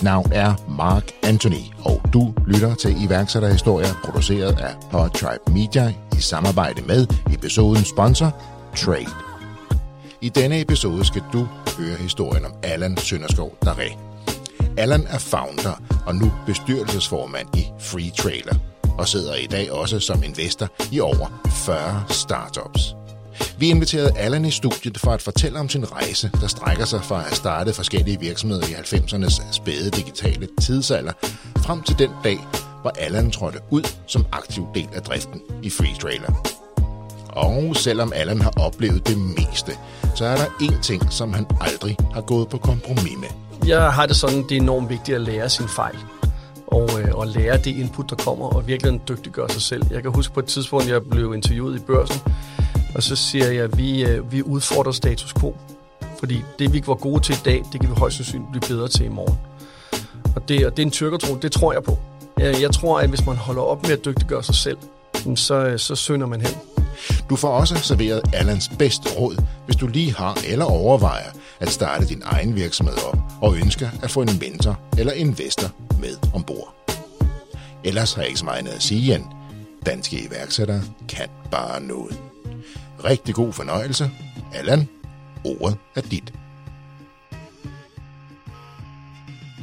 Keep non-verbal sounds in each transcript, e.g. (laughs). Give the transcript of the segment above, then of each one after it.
Mit navn er Mark Anthony, og du lytter til iværksætterhistorier produceret af Podtribe Media i samarbejde med episodens sponsor, Trade. I denne episode skal du høre historien om Allan Sønderskov Daré. Allan er founder og nu bestyrelsesformand i Free Trailer, og sidder i dag også som investor i over 40 startups. Vi inviterede Allan i studiet for at fortælle om sin rejse, der strækker sig fra at starte forskellige virksomheder i 90'ernes spæde digitale tidsalder, frem til den dag, hvor Allan trådte ud som aktiv del af driften i Free Trailer. Og selvom Allan har oplevet det meste, så er der én ting, som han aldrig har gået på kompromis med. Jeg har det sådan, det er enormt vigtigt at lære sin fejl. Og, øh, og lære det input, der kommer, og virkelig dygtiggøre sig selv. Jeg kan huske på et tidspunkt, jeg blev interviewet i børsen, og så siger jeg, at vi, øh, vi udfordrer status quo. Fordi det, vi ikke var gode til i dag, det kan vi højst sandsynligt blive bedre til i morgen. Og det, og det er en tyrkertro, det tror jeg på. Jeg, jeg tror, at hvis man holder op med at dygtiggøre sig selv, så, øh, så sønder man hen. Du får også serveret Allans bedste råd, hvis du lige har eller overvejer at starte din egen virksomhed op og ønsker at få en mentor eller investor med ombord. Ellers har jeg ikke så meget andet at sige end, danske iværksættere kan bare noget. Rigtig god fornøjelse. Allan, ordet er dit.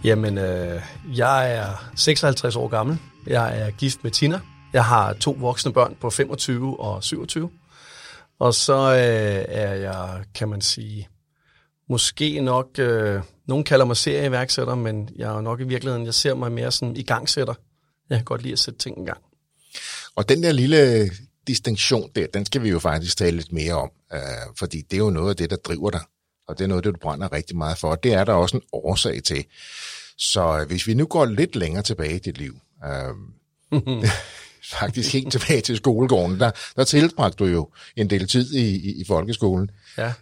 Jamen, øh, jeg er 56 år gammel. Jeg er gift med Tina. Jeg har to voksne børn på 25 og 27. Og så øh, er jeg, kan man sige, måske nok, øh, nogen kalder mig serieværksætter, men jeg er nok i virkeligheden, jeg ser mig mere som igangsætter. Jeg kan godt lide at sætte ting i gang. Og den der lille distinktion der, den skal vi jo faktisk tale lidt mere om, øh, fordi det er jo noget af det, der driver dig, og det er noget, det du brænder rigtig meget for, og det er der også en årsag til. Så øh, hvis vi nu går lidt længere tilbage i dit liv, øh, (laughs) faktisk helt tilbage til skolegården, der, der tilbragte du jo en del tid i, i, i folkeskolen. Ja,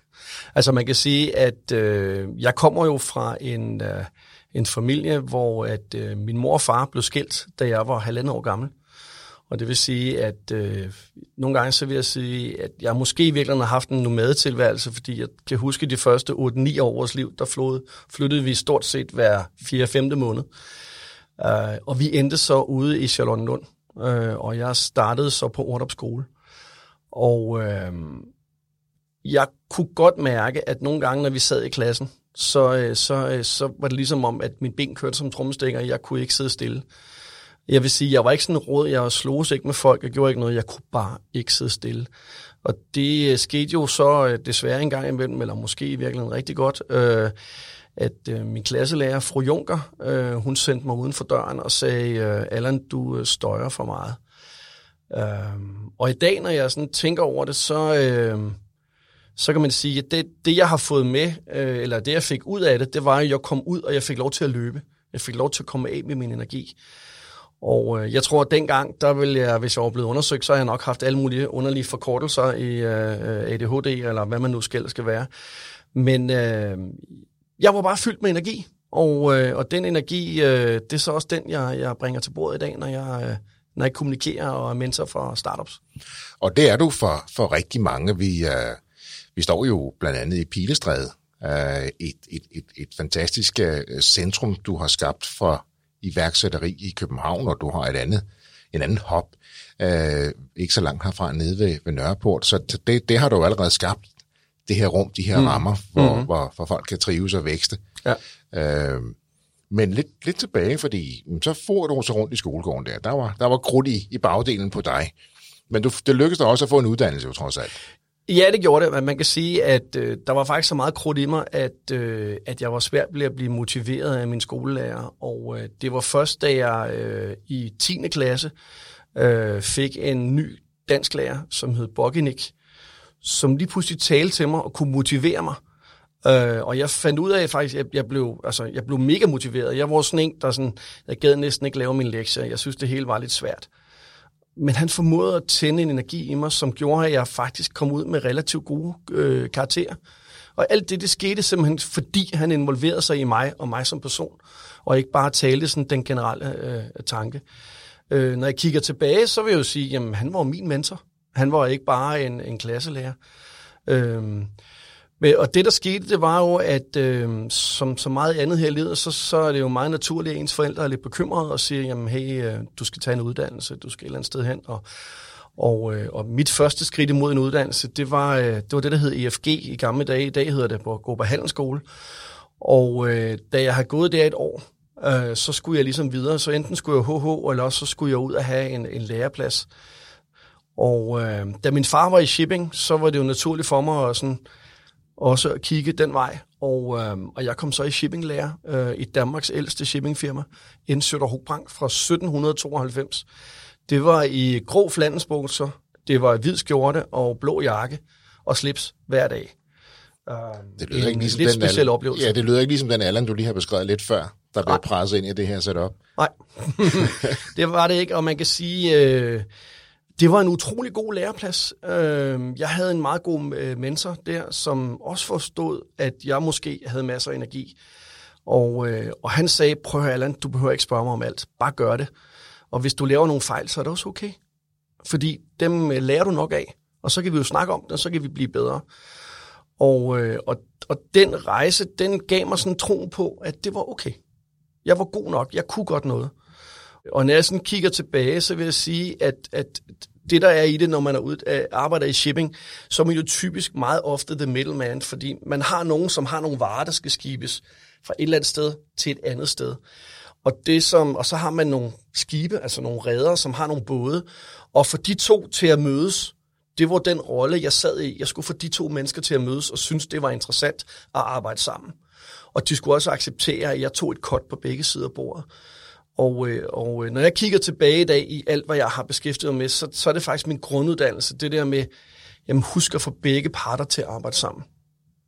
altså man kan sige, at øh, jeg kommer jo fra en, øh, en familie, hvor at øh, min mor og far blev skilt, da jeg var halvandet år gammel. Og det vil sige, at øh, nogle gange så vil jeg sige, at jeg måske i virkeligheden har haft en nomadetilværelse, fordi jeg kan huske de første 8-9 år af vores liv, der flod, flyttede vi stort set hver 4-5. måned. Øh, og vi endte så ude i Charlottenlund, øh, og jeg startede så på Ordrup skole. Og øh, jeg kunne godt mærke, at nogle gange, når vi sad i klassen, så, øh, så, øh, så var det ligesom om, at min ben kørte som trommestikker, og jeg kunne ikke sidde stille. Jeg vil sige, jeg var ikke sådan en råd, jeg slog ikke med folk, jeg gjorde ikke noget, jeg kunne bare ikke sidde stille. Og det øh, skete jo så øh, desværre en gang imellem, eller måske i virkeligheden rigtig godt, øh, at øh, min klasselærer, fru Junker, øh, hun sendte mig uden for døren og sagde, øh, Allan, du øh, støjer for meget. Øh, og i dag, når jeg sådan tænker over det, så, øh, så kan man sige, at det, det jeg har fået med, øh, eller det jeg fik ud af det, det var, at jeg kom ud, og jeg fik lov til at løbe. Jeg fik lov til at komme af med min energi. Og øh, jeg tror, at dengang, der ville jeg, hvis jeg var blevet undersøgt, så har jeg nok haft alle mulige underlige forkortelser i øh, ADHD, eller hvad man nu skal, skal være. Men øh, jeg var bare fyldt med energi, og, øh, og den energi, øh, det er så også den, jeg, jeg bringer til bordet i dag, når jeg, øh, når jeg kommunikerer og er mentor for startups. Og det er du for, for rigtig mange. Vi, øh, vi står jo blandt andet i Pilestræde, øh, et, et, et, et fantastisk øh, centrum, du har skabt for iværksætteri i København, og du har et andet, en anden hop, øh, ikke så langt herfra nede ved, ved Nørreport. Så det, det har du jo allerede skabt, det her rum, de her mm. rammer, hvor, mm-hmm. hvor, hvor folk kan trives og vækste. Ja. Øh, men lidt, lidt tilbage, fordi så får du så rundt i skolegården der. Der var, der var krudt i, i bagdelen på dig. Men du, det lykkedes dig også at få en uddannelse, jo trods alt. Ja, det gjorde det, men man kan sige, at øh, der var faktisk så meget krudt i mig, at, øh, at jeg var svært ved at blive motiveret af min skolelærer. Og øh, det var først, da jeg øh, i 10. klasse øh, fik en ny dansklærer, som hed Boginik, som lige pludselig talte til mig og kunne motivere mig. Øh, og jeg fandt ud af, at faktisk, jeg, jeg, blev, altså, jeg blev mega motiveret. Jeg var sådan en, der sådan, jeg gad næsten ikke lave min lektier. Jeg synes, det hele var lidt svært. Men han formåede at tænde en energi i mig, som gjorde, at jeg faktisk kom ud med relativt gode øh, karakterer. Og alt det, det skete simpelthen, fordi han involverede sig i mig og mig som person, og ikke bare talte sådan den generelle øh, tanke. Øh, når jeg kigger tilbage, så vil jeg jo sige, jamen han var min mentor. Han var ikke bare en, en klasselærer. Øh, men, og det, der skete, det var jo, at øh, som så meget andet her i livet, så, så er det jo meget naturligt, at ens forældre er lidt bekymrede og siger, jamen hey, øh, du skal tage en uddannelse, du skal et eller andet sted hen. Og, og, øh, og mit første skridt imod en uddannelse, det var, øh, det var det, der hed EFG i gamle dage. I dag hedder det på Gruppe Handelsskole. Og øh, da jeg har gået der et år, øh, så skulle jeg ligesom videre. Så enten skulle jeg HH, eller også så skulle jeg ud og have en, en læreplads. Og øh, da min far var i shipping, så var det jo naturligt for mig at sådan, også at kigge den vej. Og, øh, og jeg kom så i shippinglærer øh, i Danmarks ældste shippingfirma, Indsøtter Hogbrang, fra 1792. Det var i grå flandensbukser, det var hvid skjorte og blå jakke og slips hver dag. Uh, det lyder en ikke ligesom lidt den speciel Allan- oplevelse. Ja, det lyder ikke ligesom den Allan, du lige har beskrevet lidt før, der blev Nej. presset ind i det her setup. Nej, (laughs) det var det ikke, og man kan sige, øh, det var en utrolig god læreplads. Øhm, jeg havde en meget god øh, mentor der, som også forstod, at jeg måske havde masser af energi. Og, øh, og han sagde, prøv at høre, Allan, du behøver ikke spørge mig om alt, bare gør det. Og hvis du laver nogle fejl, så er det også okay. Fordi dem øh, lærer du nok af, og så kan vi jo snakke om det, og så kan vi blive bedre. Og, øh, og, og den rejse, den gav mig sådan troen på, at det var okay. Jeg var god nok, jeg kunne godt noget. Og når jeg sådan kigger tilbage, så vil jeg sige, at, at det der er i det, når man er ude, øh, arbejder i shipping, så er man jo typisk meget ofte the middleman, fordi man har nogen, som har nogle varer, der skal skibes fra et eller andet sted til et andet sted. Og, det som, og så har man nogle skibe, altså nogle redder, som har nogle både. Og for de to til at mødes, det var den rolle, jeg sad i. Jeg skulle få de to mennesker til at mødes og synes, det var interessant at arbejde sammen. Og de skulle også acceptere, at jeg tog et kort på begge sider af bordet. Og, øh, og øh, når jeg kigger tilbage i dag i alt, hvad jeg har beskæftiget mig med, så, så er det faktisk min grunduddannelse. Det der med, jamen husk at få begge parter til at arbejde sammen.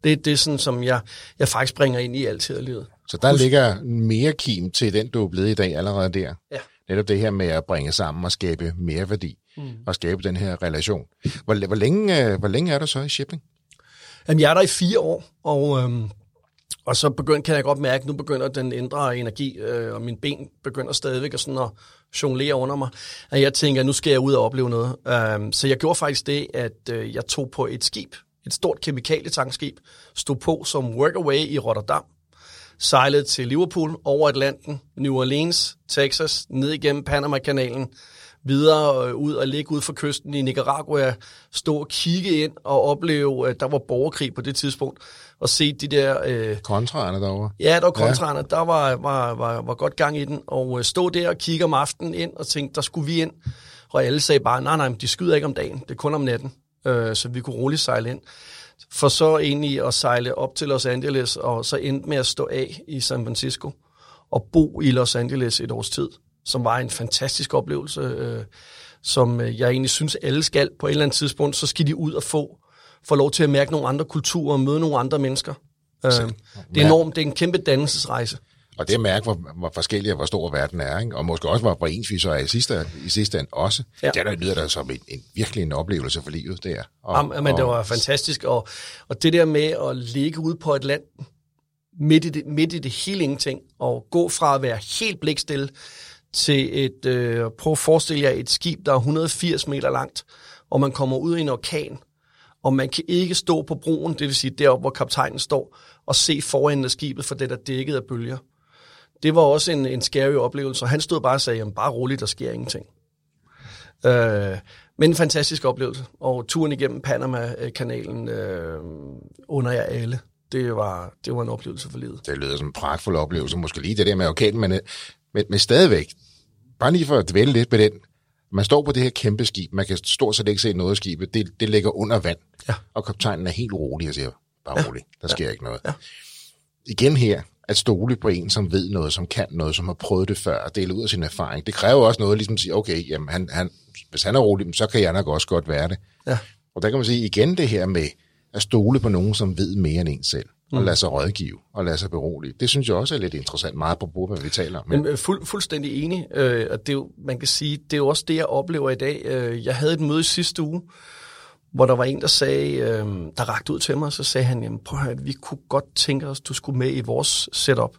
Det, det er sådan, som jeg, jeg faktisk bringer ind i alt her livet. Så der ligger mere kim til den, du er blevet i dag allerede der. Ja. Netop det her med at bringe sammen og skabe mere værdi. Mm. Og skabe den her relation. Hvor, hvor, længe, øh, hvor længe er du så i shipping? Jamen, jeg er der i fire år, og, øhm, og så begynd, kan jeg godt mærke, at nu begynder den indre energi, øh, og mine ben begynder stadigvæk at, sådan at jonglere under mig. Og jeg tænker, at nu skal jeg ud og opleve noget. Øhm, så jeg gjorde faktisk det, at øh, jeg tog på et skib, et stort kemikalietankskib, stod på som workaway i Rotterdam, sejlede til Liverpool, over Atlanten, New Orleans, Texas, ned igennem Panama-kanalen, videre øh, ud og ligge ud for kysten i Nicaragua, stå og kigge ind og opleve, at der var borgerkrig på det tidspunkt, og se de der... Øh, Kontraerne derovre. ja, der var kontraerne, der var, var, var, var godt gang i den, og øh, stå der og kigge om aftenen ind og tænkte, der skulle vi ind, og alle sagde bare, nej, nej, de skyder ikke om dagen, det er kun om natten, øh, så vi kunne roligt sejle ind. For så egentlig at sejle op til Los Angeles, og så endte med at stå af i San Francisco, og bo i Los Angeles et års tid, som var en fantastisk oplevelse, øh, som øh, jeg egentlig synes, alle skal. På et eller andet tidspunkt, så skal de ud og få, få lov til at mærke nogle andre kulturer og møde nogle andre mennesker. Øh, det er enormt, det er en kæmpe dannelsesrejse. Og det at mærke, hvor, hvor forskellig og hvor stor verden er, ikke? og måske også, hvor, hvor ens vi så er i sidste, i sidste ende også. Ja. Det der lyder da som en, en virkelig en oplevelse for livet, det er. Og, Jamen, men det var fantastisk, og, og det der med at ligge ude på Atlanten, midt i det, midt i det hele ingenting, og gå fra at være helt blikstille til et, øh, prøv at forestille jer et skib, der er 180 meter langt, og man kommer ud i en orkan, og man kan ikke stå på broen, det vil sige deroppe, hvor kaptajnen står, og se foran af skibet, for det der er dækket af bølger. Det var også en, en scary oplevelse, og han stod bare og sagde, jamen bare roligt, der sker ingenting. Øh, men en fantastisk oplevelse, og turen igennem Panama-kanalen øh, under jer alle, det var, det var en oplevelse for livet. Det lyder som en pragtfuld oplevelse, måske lige det der med orkanen, men, øh, men, men stadigvæk, bare lige for at dvæle lidt med den, man står på det her kæmpe skib, man kan stort set ikke se noget af skibet, det, det ligger under vand, Ja. og kaptajnen er helt rolig og siger, bare rolig, der sker ikke noget. Ja. Igen her, at stole på en, som ved noget, som kan noget, som har prøvet det før, og dele ud af sin erfaring, det kræver også noget, ligesom at sige, okay, jamen, han, han, hvis han er rolig, så kan jeg nok også godt være det. Ja. Og der kan man sige igen det her med at stole på nogen, som ved mere end en selv, og lade sig rådgive, og lade sig berolige. Det synes jeg også er lidt interessant, meget på hvad vi taler om. Men fuld, fuldstændig enig, øh, og det er jo, man kan sige, det er jo også det, jeg oplever i dag. Øh, jeg havde et møde i sidste uge, hvor der var en, der sagde, øh, der rakte ud til mig, og så sagde han, jamen prøv at høre, vi kunne godt tænke os, du skulle med i vores setup.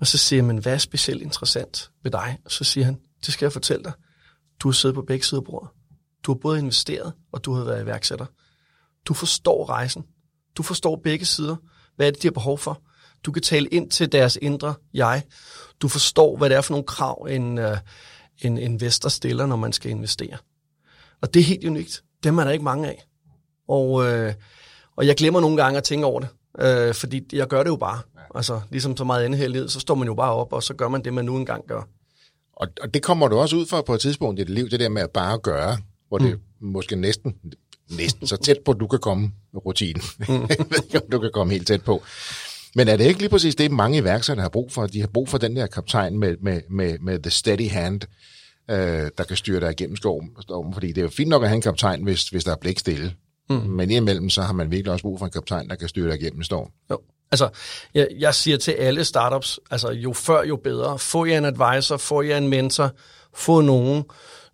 Og så siger jeg, men hvad er specielt interessant ved dig? Og så siger han, det skal jeg fortælle dig. Du har siddet på begge sider af bordet. Du har både investeret, og du har været iværksætter. Du forstår rejsen. Du forstår begge sider. Hvad er det, de har behov for? Du kan tale ind til deres indre jeg. Du forstår, hvad det er for nogle krav, en, uh, en investor stiller, når man skal investere. Og det er helt unikt. Dem er der ikke mange af. Og, uh, og jeg glemmer nogle gange at tænke over det, uh, fordi jeg gør det jo bare. Altså, ligesom så meget andet her i livet, så står man jo bare op, og så gør man det, man nu engang gør. Og, og det kommer du også ud for på et tidspunkt i dit liv, det der med at bare gøre, hvor det mm. måske næsten, næsten så tæt på, du kan komme med rutinen. (laughs) Jeg ved ikke, om du kan komme helt tæt på. Men er det ikke lige præcis det, mange iværksættere har brug for? De har brug for den der kaptajn med, med, med, med the steady hand, øh, der kan styre dig igennem stormen. Fordi det er jo fint nok at have en kaptajn, hvis, hvis der er blik stille. Mm. Men indimellem, så har man virkelig også brug for en kaptajn, der kan styre dig igennem storm. Jo. Altså, jeg, jeg siger til alle startups, altså jo før, jo bedre. Få jer en advisor, få jer en mentor, få nogen,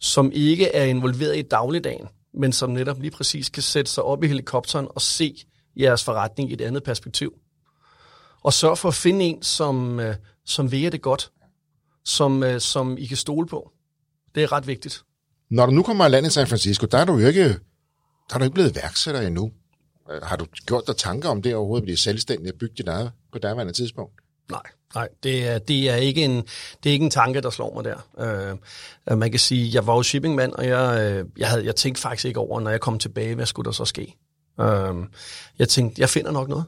som ikke er involveret i dagligdagen, men som netop lige præcis kan sætte sig op i helikopteren og se jeres forretning i et andet perspektiv. Og sørg for at finde en, som, øh, som ved det godt, som, øh, som I kan stole på. Det er ret vigtigt. Når du nu kommer i land i San Francisco, der er du jo ikke, der er du ikke blevet værksætter endnu. Øh, har du gjort dig tanker om det overhovedet, at blive selvstændig og bygge dit eget på derværende tidspunkt? Nej, nej, det er, det er, ikke, en, det er ikke en tanke, der slår mig der. Uh, man kan sige, jeg var jo shippingmand, og jeg, jeg, havde, jeg tænkte faktisk ikke over, når jeg kom tilbage, hvad skulle der så ske? Uh, jeg tænkte, jeg finder nok noget.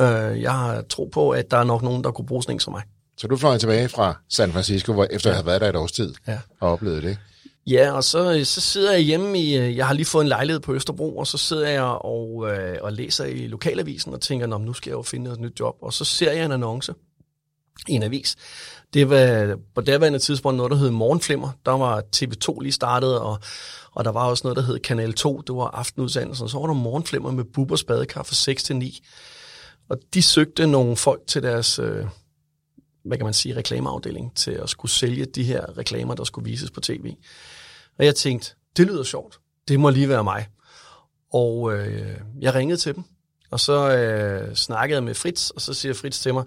Uh, jeg har tro på, at der er nok nogen, der kunne bruge sådan en som mig. Så du fløj tilbage fra San Francisco, hvor, efter at have været der et års tid ja. og oplevet det? Ja, og så, så sidder jeg hjemme i, øh, jeg har lige fået en lejlighed på Østerbro, og så sidder jeg og, øh, og læser i lokalavisen og tænker, nu skal jeg jo finde et nyt job. Og så ser jeg en annonce i en avis. Det var på daværende tidspunkt noget, der hed Morgenflimmer. Der var TV2 lige startet, og, og der var også noget, der hed Kanal 2. Det var aftenudsendelsen. Så var der Morgenflimmer med Bubbers badekar fra 6 til 9. Og de søgte nogle folk til deres, øh, hvad kan man sige, reklameafdeling, til at skulle sælge de her reklamer, der skulle vises på tv. Og jeg tænkte, det lyder sjovt. Det må lige være mig. Og øh, jeg ringede til dem, og så øh, snakkede jeg med Fritz, og så siger Fritz til mig,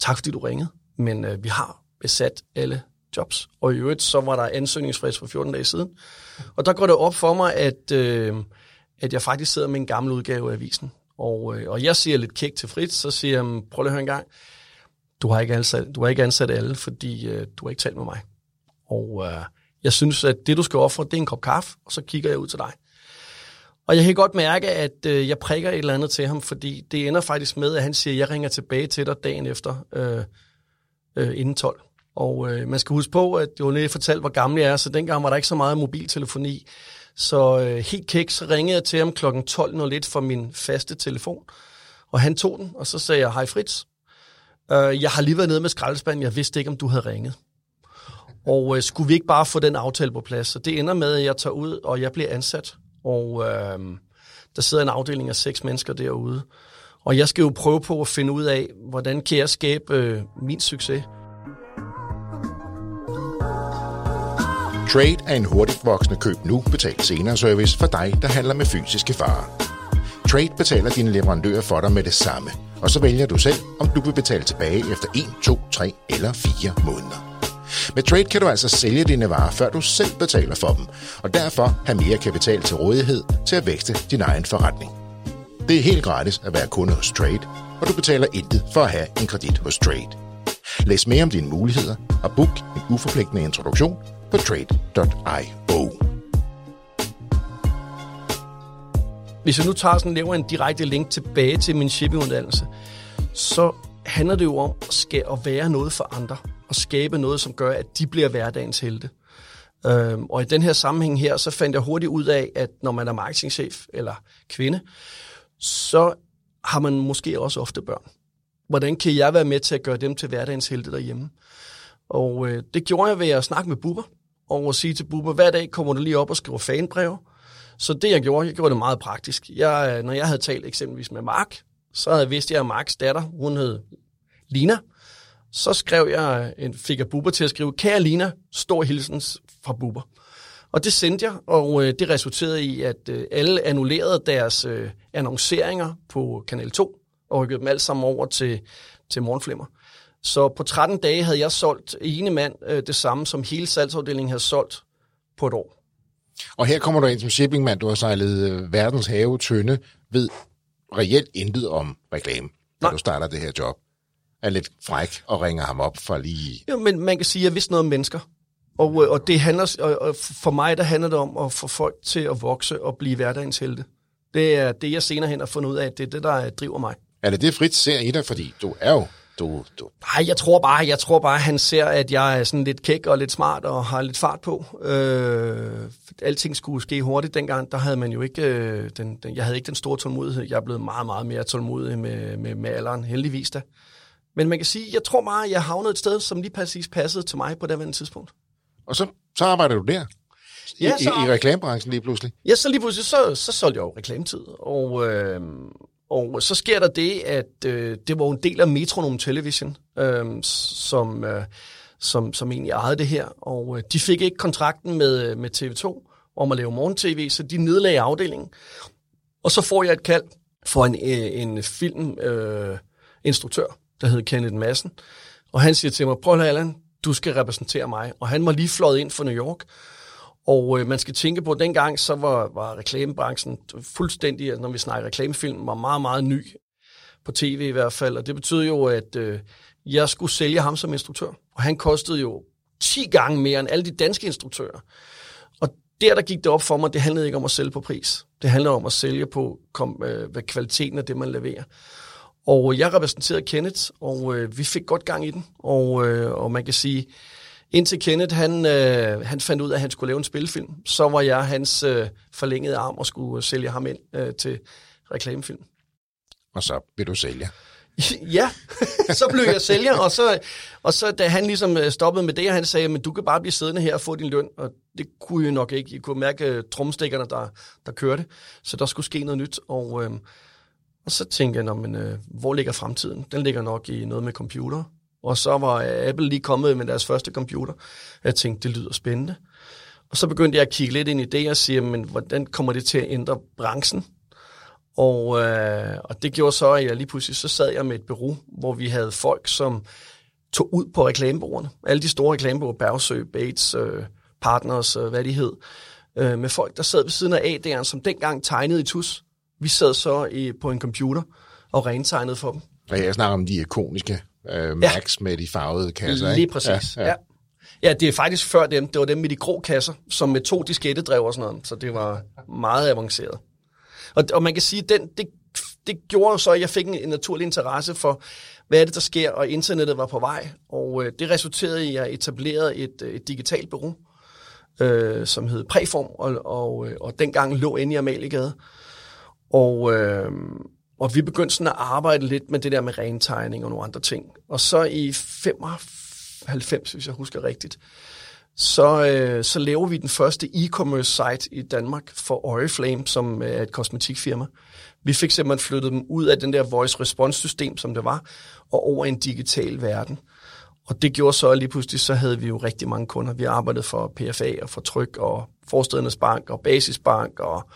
tak fordi du ringede, men øh, vi har besat alle jobs. Og i øvrigt, så var der ansøgningsfrist for 14 dage siden. Og der går det op for mig, at, øh, at jeg faktisk sidder med en gammel udgave af avisen. Og, øh, og jeg siger lidt kæk til Fritz, så siger jeg, prøv lige at høre en gang, du har ikke ansat, du har ikke ansat alle, fordi øh, du har ikke talt med mig. Og øh, jeg synes, at det, du skal ofre, det er en kop kaffe, og så kigger jeg ud til dig. Og jeg kan godt mærke, at øh, jeg prikker et eller andet til ham, fordi det ender faktisk med, at han siger, at jeg ringer tilbage til dig dagen efter, øh, øh, inden 12. Og øh, man skal huske på, at jo lige fortalt, hvor gammel jeg er, så dengang var der ikke så meget mobiltelefoni. Så øh, helt kæk, så ringede jeg til ham kl. 12.01 fra min faste telefon, og han tog den, og så sagde jeg, hej Fritz, øh, jeg har lige været nede med skraldespanden, jeg vidste ikke, om du havde ringet. Og øh, skulle vi ikke bare få den aftale på plads? Så det ender med, at jeg tager ud, og jeg bliver ansat. Og øh, der sidder en afdeling af seks mennesker derude. Og jeg skal jo prøve på at finde ud af, hvordan kan jeg skabe øh, min succes. Trade er en hurtigt voksende køb nu, betalt senere service for dig, der handler med fysiske varer. Trade betaler dine leverandører for dig med det samme, og så vælger du selv, om du vil betale tilbage efter 1, 2, 3 eller 4 måneder. Med Trade kan du altså sælge dine varer, før du selv betaler for dem, og derfor have mere kapital til rådighed til at vækste din egen forretning. Det er helt gratis at være kunde hos Trade, og du betaler intet for at have en kredit hos Trade. Læs mere om dine muligheder og book en uforpligtende introduktion på trade.io. Hvis jeg nu tager sådan, laver en direkte link tilbage til min shippinguddannelse, så handler det jo om at være noget for andre og skabe noget, som gør, at de bliver hverdagens helte. Øhm, og i den her sammenhæng her, så fandt jeg hurtigt ud af, at når man er marketingchef eller kvinde, så har man måske også ofte børn. Hvordan kan jeg være med til at gøre dem til hverdagens helte derhjemme? Og øh, det gjorde jeg ved at snakke med Bubber, og sige til Bubber, hver dag kommer du lige op og skriver fanbrev. Så det jeg gjorde, jeg gjorde det meget praktisk. Jeg, øh, når jeg havde talt eksempelvis med Mark, så havde jeg vidst, at jeg Marks datter, hun hed Lina, så skrev jeg, en, fik jeg Bubber til at skrive, kære Lina, stor hilsens fra Bubber. Og det sendte jeg, og øh, det resulterede i, at øh, alle annullerede deres øh, annonceringer på Kanal 2, og rykkede dem alle sammen over til, til Morgenflimmer. Så på 13 dage havde jeg solgt ene mand øh, det samme, som hele salgsafdelingen havde solgt på et år. Og her kommer du ind som shippingmand, du har sejlet øh, verdens have tynde, ved reelt intet om reklame, når Nej. du starter det her job. Er lidt fræk og ringer ham op for lige... Ja, men man kan sige, at jeg vidste noget om mennesker. Og, øh, og, det handler, og, for mig der handler det om at få folk til at vokse og blive hverdagens helte. Det er det, jeg senere hen har fundet ud af, det er det, der driver mig. Er det det, Fritz ser i dig? Fordi du er jo... Du, du, Nej, jeg tror bare, jeg tror bare, han ser, at jeg er sådan lidt kæk og lidt smart og har lidt fart på. Øh, alting skulle ske hurtigt dengang. Der havde man jo ikke, øh, den, den, jeg havde ikke den store tålmodighed. Jeg er blevet meget, meget mere tålmodig med, med, med alderen, heldigvis da. Men man kan sige, jeg tror bare, jeg havnede et sted, som lige præcis passede til mig på det tidspunkt. og så, så arbejder du der? I, Ja, i, så- i reklamebranchen lige pludselig? Ja, så lige pludselig, så, så solgte jeg jo reklametid. Og, øh, og så sker der det, at øh, det var en del af Metronome Television, øh, som, øh, som, som egentlig ejede det her. Og øh, de fik ikke kontrakten med, øh, med TV2 om at lave morgen-tv, så de nedlagde afdelingen. Og så får jeg et kald for en, øh, en filminstruktør, øh, instruktør, der hed Kenneth Madsen. Og han siger til mig, prøv at Allan, du skal repræsentere mig. Og han var lige fløjet ind fra New York. Og øh, man skal tænke på, at dengang så var, var reklamebranchen fuldstændig, altså, når vi snakker reklamefilm, var meget, meget ny på tv i hvert fald. Og det betød jo, at øh, jeg skulle sælge ham som instruktør. Og han kostede jo 10 gange mere end alle de danske instruktører. Og der, der gik det op for mig, det handlede ikke om at sælge på pris. Det handlede om at sælge på kom, øh, hvad kvaliteten af det, man leverer. Og jeg repræsenterede Kenneth, og øh, vi fik godt gang i den. Og, øh, og man kan sige, indtil Kenneth han, øh, han fandt ud af, at han skulle lave en spilfilm, så var jeg hans øh, forlængede arm og skulle sælge ham ind øh, til reklamefilm. Og så vil du sælge. (laughs) ja, så blev jeg sælger, og så, og så da han ligesom øh, stoppede med det, og han sagde, men du kan bare blive siddende her og få din løn, og det kunne jeg nok ikke. Jeg kunne mærke øh, tromstikkerne, der, der kørte, så der skulle ske noget nyt, og, øh, og så tænkte jeg, men, øh, hvor ligger fremtiden? Den ligger nok i noget med computer. Og så var øh, Apple lige kommet med deres første computer. Jeg tænkte, det lyder spændende. Og så begyndte jeg at kigge lidt ind i det og sige, men hvordan kommer det til at ændre branchen? Og, øh, og det gjorde så, at jeg lige pludselig så sad jeg med et bureau, hvor vi havde folk, som tog ud på reklamebordene. Alle de store reklamebureauer, Bergsø, Bates, øh, Partners, øh, hvad de hed. Øh, med folk, der sad ved siden af AD'eren, som dengang tegnede i tus. Vi sad så i, på en computer og rentegnede for dem. Og jeg snakker om de ikoniske øh, Max med de farvede kasser, Lige ikke? præcis, ja, ja. Ja, det er faktisk før dem. Det var dem med de grå kasser, som med to diskettedrev og sådan noget. Så det var meget avanceret. Og, og man kan sige, den, det, det gjorde jo så, at jeg fik en, en naturlig interesse for, hvad er det, der sker, og internettet var på vej. Og øh, det resulterede i, at jeg etablerede et, øh, et digitalt bureau, øh, som hed Præform, og, og, øh, og dengang lå inde i Amaliegade. Og, øh, og vi begyndte sådan at arbejde lidt med det der med rentegning og nogle andre ting. Og så i 95, hvis jeg husker rigtigt, så, øh, så laver vi den første e-commerce site i Danmark for Oriflame, som øh, er et kosmetikfirma. Vi fik simpelthen flyttet dem ud af den der voice response system, som det var, og over i en digital verden. Og det gjorde så, at lige pludselig så havde vi jo rigtig mange kunder. Vi arbejdede for PFA og for Tryk og Forstedernes Bank og Basisbank og,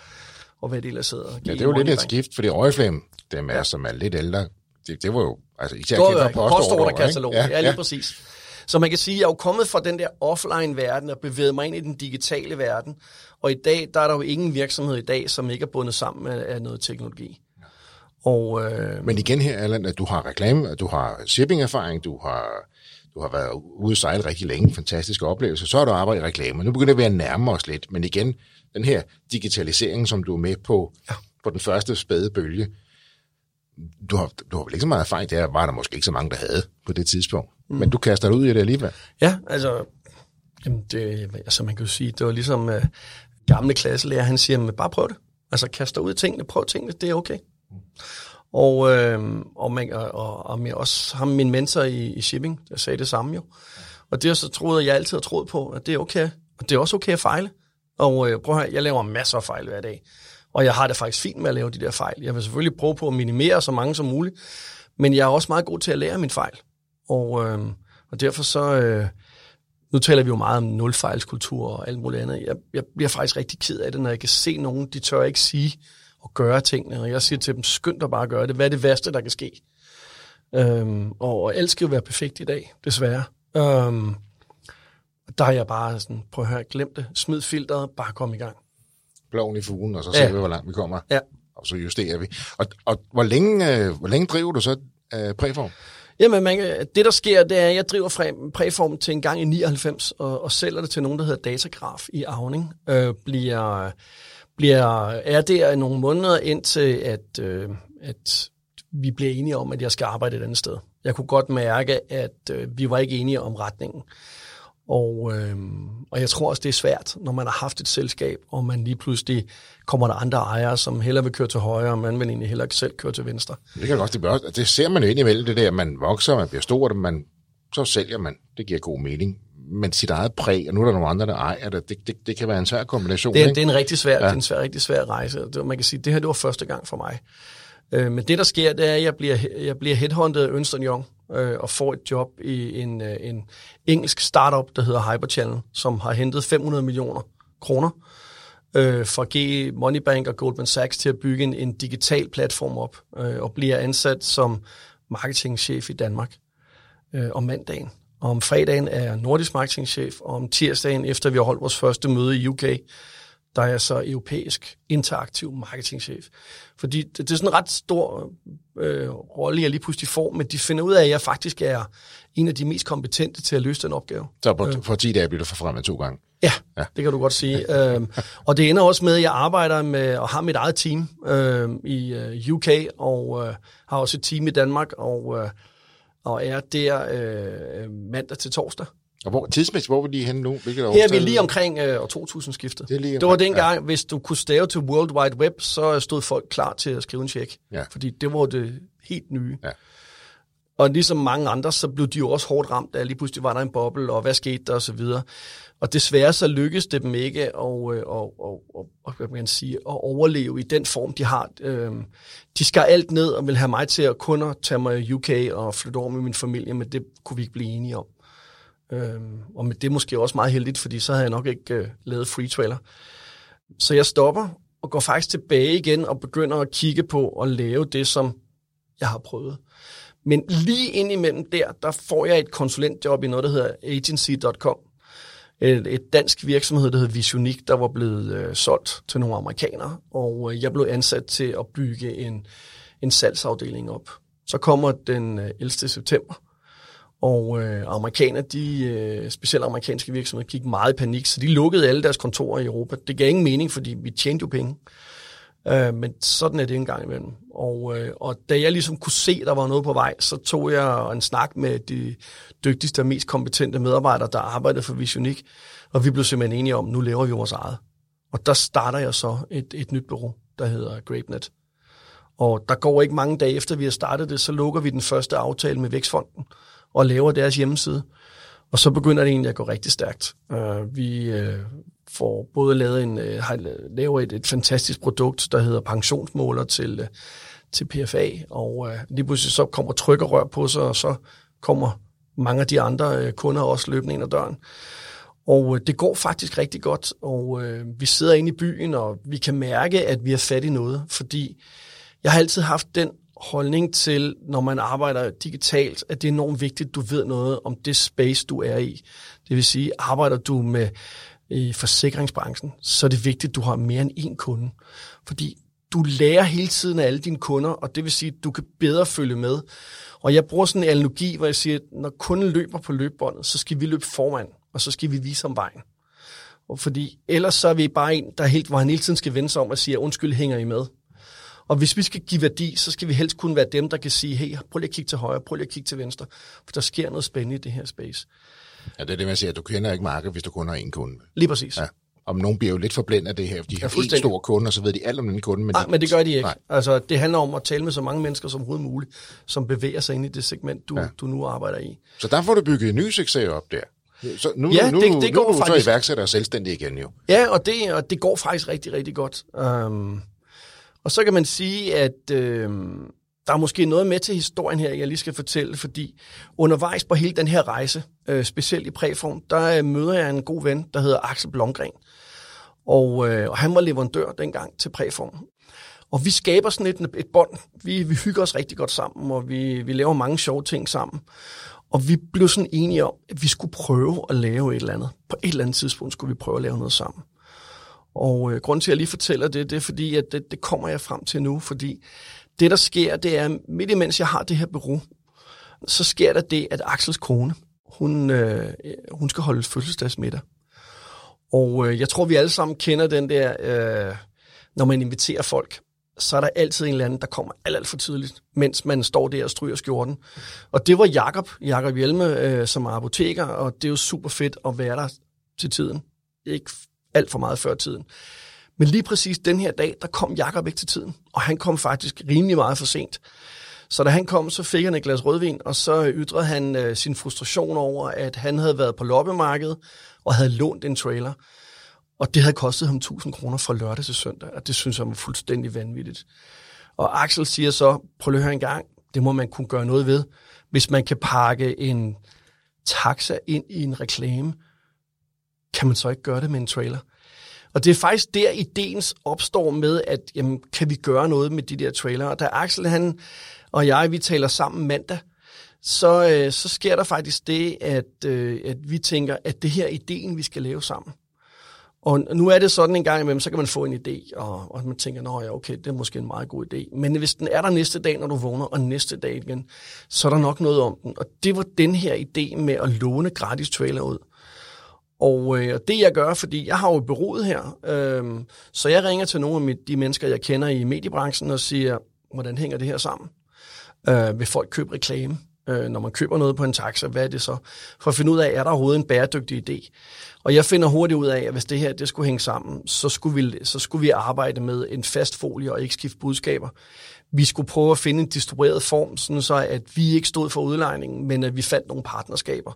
og hvad det ellers hedder. Ja, det er jo lidt et skift, fordi Øjeflame, dem er, som er lidt ældre, det, det var jo, altså især Det fra postorder, ikke? Ja, ja, lige præcis. Så man kan sige, at jeg er jo kommet fra den der offline-verden og bevæget mig ind i den digitale verden. Og i dag, der er der jo ingen virksomhed i dag, som ikke er bundet sammen med af noget teknologi. Og, øh, Men igen her, Allan, at du har reklame, at du har shipping-erfaring, du har, du har været ude at sejle rigtig længe, fantastiske oplevelser, så har du arbejdet i reklame. Nu begynder vi at nærme os lidt, men igen, den her digitalisering, som du er med på, ja. på den første spæde bølge, du har, du har vel ikke så meget erfaring, der var der måske ikke så mange, der havde på det tidspunkt. Mm. Men du kaster dig ud i det alligevel. Ja, altså, jamen det, altså man kan jo sige, det var ligesom uh, gamle klasselærer, han siger, men bare prøv det. Altså kast dig ud i tingene, prøv tingene, det er okay. Mm. Og, øh, og, man, og, og, og med også ham, min mentor i, i shipping, der sagde det samme jo. Og det er så troet, jeg altid har troet på, at det er okay. Og det er også okay at fejle. Og øh, prøv at høre, jeg laver masser af fejl hver dag. Og jeg har det faktisk fint med at lave de der fejl. Jeg vil selvfølgelig prøve på at minimere så mange som muligt. Men jeg er også meget god til at lære min fejl. Og, øh, og derfor så... Øh, nu taler vi jo meget om nulfejlskultur og alt muligt andet. Jeg, jeg bliver faktisk rigtig ked af det, når jeg kan se nogen, de tør ikke sige og gøre tingene. Og jeg siger til dem, skynd dig bare at gøre det. Hvad er det værste, der kan ske? Øhm, og, og alt skal jo være perfekt i dag, desværre. Øhm, der er jeg bare sådan, prøv at høre, glem det. Smid filteret, bare kom i gang. Bloven i fugen, og så ser Ja. vi, hvor langt vi kommer. Ja. og så justerer vi. Og, og hvor, længe, øh, hvor længe driver du så øh, præform? Jamen, man, det der sker, det er, at jeg driver præform til en gang i 99, og, og sælger det til nogen, der hedder Datagraf i Avning. Øh, bliver, bliver, er der i nogle måneder indtil, at, øh, at vi bliver enige om, at jeg skal arbejde et andet sted. Jeg kunne godt mærke, at øh, vi var ikke enige om retningen. Og, øh, og jeg tror også, det er svært, når man har haft et selskab, og man lige pludselig kommer der andre ejere, som hellere vil køre til højre, og man vil egentlig hellere selv køre til venstre. Det kan godt, det, det ser man jo ind imellem, det der, man vokser, man bliver stor, man, så sælger man. Det giver god mening. Men sit eget præg, og nu er der nogle andre, der ejer det, det, det, det kan være en svær kombination. Det er, ikke? det er en rigtig svær, ja. det er en svær, rigtig svær rejse. Det, man kan sige, det her det var første gang for mig. Øh, men det, der sker, det er, at jeg bliver, jeg bliver headhunted af Ernst Young øh, og får et job i en, øh, en engelsk startup, der hedder Hyperchannel, som har hentet 500 millioner kroner øh, fra G Moneybank og Goldman Sachs til at bygge en, en digital platform op øh, og bliver ansat som marketingchef i Danmark øh, om mandagen. Og om fredagen er jeg nordisk marketingchef, og om tirsdagen, efter vi har holdt vores første møde i UK, der er jeg så europæisk interaktiv marketingchef. Fordi det, det er sådan en ret stor øh, rolle, jeg lige pludselig får, men de finder ud af, at jeg faktisk er en af de mest kompetente til at løse den opgave. Så på, øh. på 10 dage bliver du forfremmet to gange? Ja, ja, det kan du godt sige. øhm, og det ender også med, at jeg arbejder med og har mit eget team øh, i uh, UK, og øh, har også et team i Danmark, og, øh, og er der øh, mandag til torsdag. Og hvor, tidsmæssigt, hvor var de henne nu? Hvilket Her er vi lige omkring øh, år 2000-skiftet. Det, det var dengang, ja. hvis du kunne stave til World Wide Web, så stod folk klar til at skrive en check. Ja. Fordi det var det helt nye. Ja. Og ligesom mange andre, så blev de jo også hårdt ramt, da lige pludselig var der en boble, og hvad skete der, og så videre. Og desværre så lykkedes det dem ikke at, og, og, og, og, og, hvad man sige, at overleve i den form, de har. Øhm, de skar alt ned og ville have mig til at kun tage mig i UK og flytte over med min familie, men det kunne vi ikke blive enige om. Øhm, og med det måske også meget heldigt, fordi så havde jeg nok ikke øh, lavet free trailer. Så jeg stopper og går faktisk tilbage igen og begynder at kigge på at lave det, som jeg har prøvet. Men lige indimellem der, der får jeg et konsulentjob i noget, der hedder agency.com. Et, et dansk virksomhed, der hedder Visionik, der var blevet øh, solgt til nogle amerikanere, og øh, jeg blev ansat til at bygge en, en salgsafdeling op. Så kommer den øh, 11. september, og øh, amerikaner, de, øh, specielt amerikanske virksomheder, gik meget i panik, så de lukkede alle deres kontorer i Europa. Det gav ingen mening, fordi vi tjente jo penge. Øh, men sådan er det en gang imellem. Og, øh, og da jeg ligesom kunne se, at der var noget på vej, så tog jeg en snak med de dygtigste og mest kompetente medarbejdere, der arbejdede for Visionik, og vi blev simpelthen enige om, at nu laver vi vores eget. Og der starter jeg så et, et nyt bureau, der hedder GrapeNet. Og der går ikke mange dage efter, vi har startet det, så lukker vi den første aftale med Vækstfonden og laver deres hjemmeside. Og så begynder det egentlig at gå rigtig stærkt. Uh, vi uh, får både lavet en, uh, laver et, et fantastisk produkt, der hedder pensionsmåler til, uh, til PFA, og uh, lige pludselig så kommer trykkerør på sig, og så kommer mange af de andre uh, kunder også løbende ind ad døren. Og uh, det går faktisk rigtig godt, og uh, vi sidder inde i byen, og vi kan mærke, at vi er fat i noget, fordi jeg har altid haft den holdning til, når man arbejder digitalt, at det er enormt vigtigt, at du ved noget om det space, du er i. Det vil sige, arbejder du med i forsikringsbranchen, så er det vigtigt, at du har mere end én kunde. Fordi du lærer hele tiden af alle dine kunder, og det vil sige, at du kan bedre følge med. Og jeg bruger sådan en analogi, hvor jeg siger, at når kunden løber på løbebåndet, så skal vi løbe foran, og så skal vi vise om vejen. Og fordi ellers så er vi bare en, der helt, hvor han hele tiden skal vende sig om og sige, undskyld, hænger I med? Og hvis vi skal give værdi, så skal vi helst kunne være dem, der kan sige, hey, prøv lige at kigge til højre, prøv lige at kigge til venstre, for der sker noget spændende i det her space. Ja, det er det, man siger, at du kender ikke markedet, hvis du kun har en kunde. Lige præcis. Ja. Om nogen bliver jo lidt forblændet af det her, de har ja, en stor kunde, og så ved de alt om den kunde. Men Nej, de... men det gør de ikke. Nej. Altså, det handler om at tale med så mange mennesker som overhovedet muligt, som bevæger sig ind i det segment, du, ja. du nu arbejder i. Så der får du bygget en ny succes op der. Så nu, ja, nu, det, det går nu er du faktisk... så iværksætter og selvstændig igen jo. Ja, og det, og det går faktisk rigtig, rigtig godt. Um, og så kan man sige, at øh, der er måske noget med til historien her, jeg lige skal fortælle, fordi undervejs på hele den her rejse, øh, specielt i præform, der øh, møder jeg en god ven, der hedder Axel Blomgren. Og, øh, og han var leverandør dengang til præform. Og vi skaber sådan et, et bånd. Vi, vi hygger os rigtig godt sammen, og vi, vi laver mange sjove ting sammen. Og vi blev sådan enige om, at vi skulle prøve at lave et eller andet. På et eller andet tidspunkt skulle vi prøve at lave noget sammen. Og øh, grunden til, at jeg lige fortæller det, det er fordi, at det, det kommer jeg frem til nu, fordi det, der sker, det er, midt imens jeg har det her bureau, så sker der det, at Axels kone, hun, øh, hun skal holde fødselsdagsmiddag. Og øh, jeg tror, vi alle sammen kender den der, øh, når man inviterer folk, så er der altid en eller anden, der kommer alt, alt for tidligt, mens man står der og stryger skjorten. Og det var Jakob, Jakob Hjelme, øh, som er apoteker, og det er jo super fedt at være der til tiden. Ikke alt for meget før tiden. Men lige præcis den her dag, der kom Jakob ikke til tiden, og han kom faktisk rimelig meget for sent. Så da han kom, så fik han et glas rødvin, og så ytrede han øh, sin frustration over, at han havde været på loppemarkedet og havde lånt en trailer. Og det havde kostet ham 1000 kroner fra lørdag til søndag, og det synes jeg var fuldstændig vanvittigt. Og Axel siger så, prøv lige at høre en gang, det må man kunne gøre noget ved. Hvis man kan pakke en taxa ind i en reklame, kan man så ikke gøre det med en trailer? Og det er faktisk der, ideens opstår med, at jamen, kan vi gøre noget med de der trailere? Da Axel han, og jeg, vi taler sammen mandag, så, øh, så sker der faktisk det, at, øh, at vi tænker, at det her er ideen, vi skal lave sammen. Og nu er det sådan en gang imellem, så kan man få en idé, og, og man tænker, nå ja, okay, det er måske en meget god idé. Men hvis den er der næste dag, når du vågner, og næste dag igen, så er der nok noget om den. Og det var den her idé med at låne gratis trailer ud. Og øh, det jeg gør, fordi jeg har jo bureauet her, øh, så jeg ringer til nogle af mit, de mennesker, jeg kender i mediebranchen og siger, hvordan hænger det her sammen? Øh, vil folk købe reklame? Øh, når man køber noget på en taxa, hvad er det så? For at finde ud af, er der overhovedet en bæredygtig idé? Og jeg finder hurtigt ud af, at hvis det her det skulle hænge sammen, så skulle, vi, så skulle vi arbejde med en fast folie og ikke skifte budskaber. Vi skulle prøve at finde en distribueret form, sådan så at vi ikke stod for udlejningen, men at vi fandt nogle partnerskaber.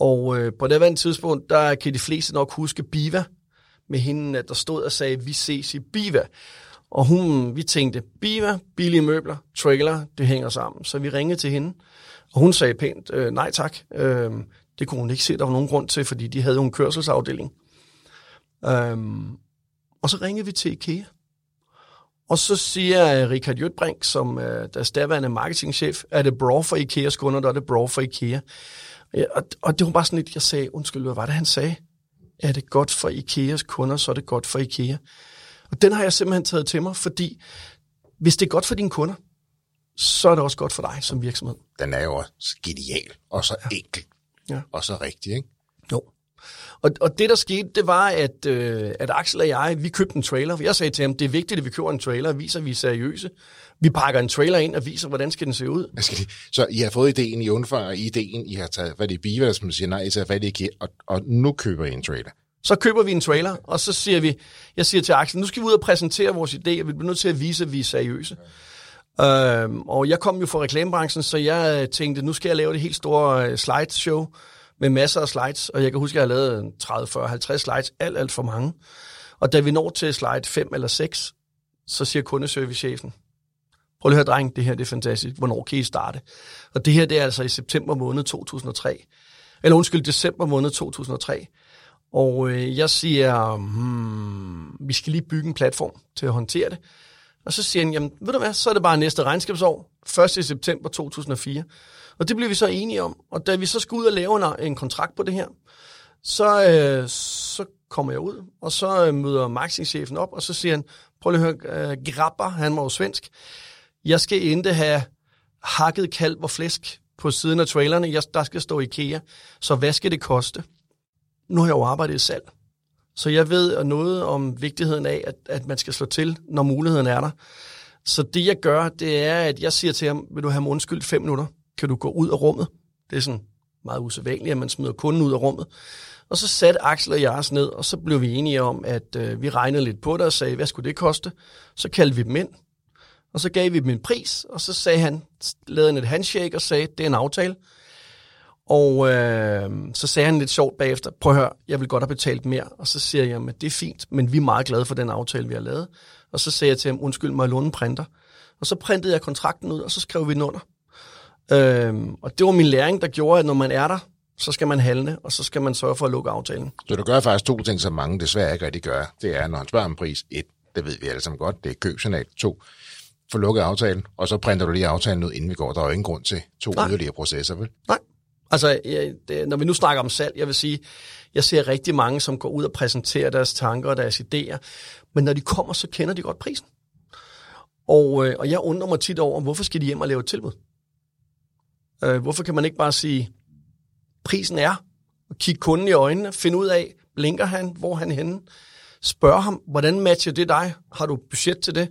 Og øh, på det andet tidspunkt, der kan de fleste nok huske Biva, med hende, der stod og sagde, vi ses i Biva. Og hun, vi tænkte, Biva, billige møbler, trailer, det hænger sammen. Så vi ringede til hende, og hun sagde pænt, øh, nej tak, øh, det kunne hun ikke se, der var nogen grund til, fordi de havde jo en kørselsafdeling. Øh, og så ringede vi til IKEA. Og så siger øh, Richard Jøtbrink, som øh, deres daværende marketingchef, er det bra for IKEAs kunder, der er det bra for IKEA. Og, og det var bare sådan lidt, jeg sagde, undskyld, hvad var det, han sagde? Er det godt for IKEAs kunder, så er det godt for IKEA. Og den har jeg simpelthen taget til mig, fordi hvis det er godt for dine kunder, så er det også godt for dig som virksomhed. Den er jo også genial, og så ja. enkel, ja. og så rigtig, ikke? Jo. Og, og det, der skete, det var, at, øh, at Axel og jeg, vi købte en trailer. Jeg sagde til ham, det er vigtigt, at vi køber en trailer og viser, at vi er seriøse. Vi pakker en trailer ind og viser, hvordan skal den se ud. Skal de, så I har fået ideen, I undfanger ideen, I har taget fat i Biva, som siger nej, I tager fat i IKEA, og, og nu køber I en trailer. Så køber vi en trailer, og så siger vi, jeg siger til Axel, nu skal vi ud og præsentere vores idé, og vi bliver nødt til at vise, at vi er seriøse. Ja. Øhm, og jeg kom jo fra reklamebranchen, så jeg øh, tænkte, nu skal jeg lave det helt store øh, slideshow med masser af slides, og jeg kan huske, at jeg har lavet 30, 40, 50 slides, alt, alt for mange. Og da vi når til slide 5 eller 6, så siger kundeservicechefen, prøv lige at høre, dreng, det her det er fantastisk, hvornår kan I starte? Og det her det er altså i september måned 2003, eller undskyld, december måned 2003. Og øh, jeg siger, hmm, vi skal lige bygge en platform til at håndtere det. Og så siger han, jamen ved du hvad, så er det bare næste regnskabsår, 1. september 2004. Og det blev vi så enige om. Og da vi så skulle ud og lave en, en kontrakt på det her, så, øh, så kommer jeg ud, og så øh, møder marketingchefen op, og så siger han, prøv lige at høre, øh, Grabber, han var jo svensk, jeg skal ikke have hakket kalv og flæsk på siden af trailerne, jeg, der skal stå IKEA, så hvad skal det koste? Nu har jeg jo arbejdet i salg, så jeg ved noget om vigtigheden af, at, at man skal slå til, når muligheden er der. Så det jeg gør, det er, at jeg siger til ham, vil du have mig undskyld fem minutter? Kan du gå ud af rummet? Det er sådan meget usædvanligt, at man smider kunden ud af rummet. Og så satte Axel og jeg os ned, og så blev vi enige om, at øh, vi regnede lidt på det og sagde, hvad skulle det koste? Så kaldte vi dem ind, og så gav vi dem en pris, og så sagde han, lavede han et handshake og sagde, det er en aftale. Og øh, så sagde han lidt sjovt bagefter, prøv at høre, jeg vil godt have betalt mere. Og så siger jeg, at det er fint, men vi er meget glade for den aftale, vi har lavet. Og så sagde jeg til ham, undskyld mig, låne printer. Og så printede jeg kontrakten ud, og så skrev vi den under. Øh, og det var min læring, der gjorde, at når man er der, så skal man handle, og så skal man sørge for at lukke aftalen. Så du gør faktisk to ting, som mange desværre ikke rigtig gør. Det er, når han spørger om pris, et, det ved vi alle sammen godt, det er købsignal. To, få lukket aftalen, og så printer du lige aftalen ud, inden vi går. Der er jo ingen grund til to Nej. yderligere processer, vel? Nej, Altså, jeg, det, når vi nu snakker om salg, jeg vil sige, jeg ser rigtig mange, som går ud og præsenterer deres tanker og deres idéer, men når de kommer, så kender de godt prisen. Og, øh, og jeg undrer mig tit over, hvorfor skal de hjem og lave et tilbud? Øh, hvorfor kan man ikke bare sige, prisen er, og kigge kunden i øjnene, finde ud af, blinker han, hvor er han henne, spørg ham, hvordan matcher det dig? Har du budget til det?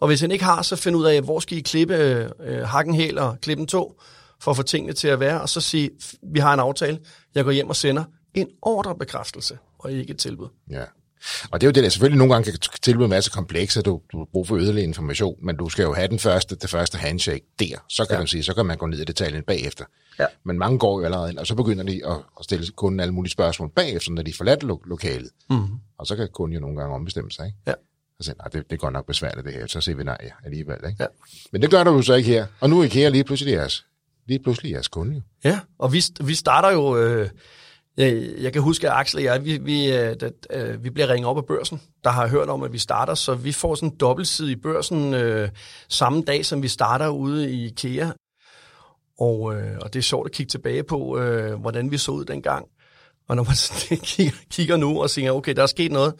Og hvis han ikke har, så find ud af, hvor skal I klippe øh, hakken hæl og klippe en tog, for at få tingene til at være, og så sige, vi har en aftale, jeg går hjem og sender en ordrebekræftelse, og ikke et tilbud. Ja. Og det er jo det, der selvfølgelig nogle gange kan tilbyde en masse komplekser, du, du bruger for yderligere information, men du skal jo have den første, det første handshake der. Så kan ja. man sige, så kan man gå ned i detaljen bagefter. Ja. Men mange går jo allerede ind, og så begynder de at, at stille kunden alle mulige spørgsmål bagefter, når de forlader lo- lokalet. Mm. Og så kan kunden jo nogle gange ombestemme sig. Ikke? Ja. Og så nej, det, det går nok besværligt det her, så siger vi nej alligevel. Ikke? Ja. Men det gør du jo så ikke her. Og nu er IKEA lige pludselig jeres, lige pludselig jeres kunde. Jo. Ja, og vi, vi starter jo... Øh Øh, jeg kan huske, at Axel og jeg, vi, vi, øh, da, øh, vi bliver ringet op af børsen, der har hørt om, at vi starter, så vi får sådan en dobbeltside i børsen øh, samme dag, som vi starter ude i IKEA. Og, øh, og det er sjovt at kigge tilbage på, øh, hvordan vi så ud dengang. Og når man (laughs) kigger, kigger nu og siger, okay, der er sket noget.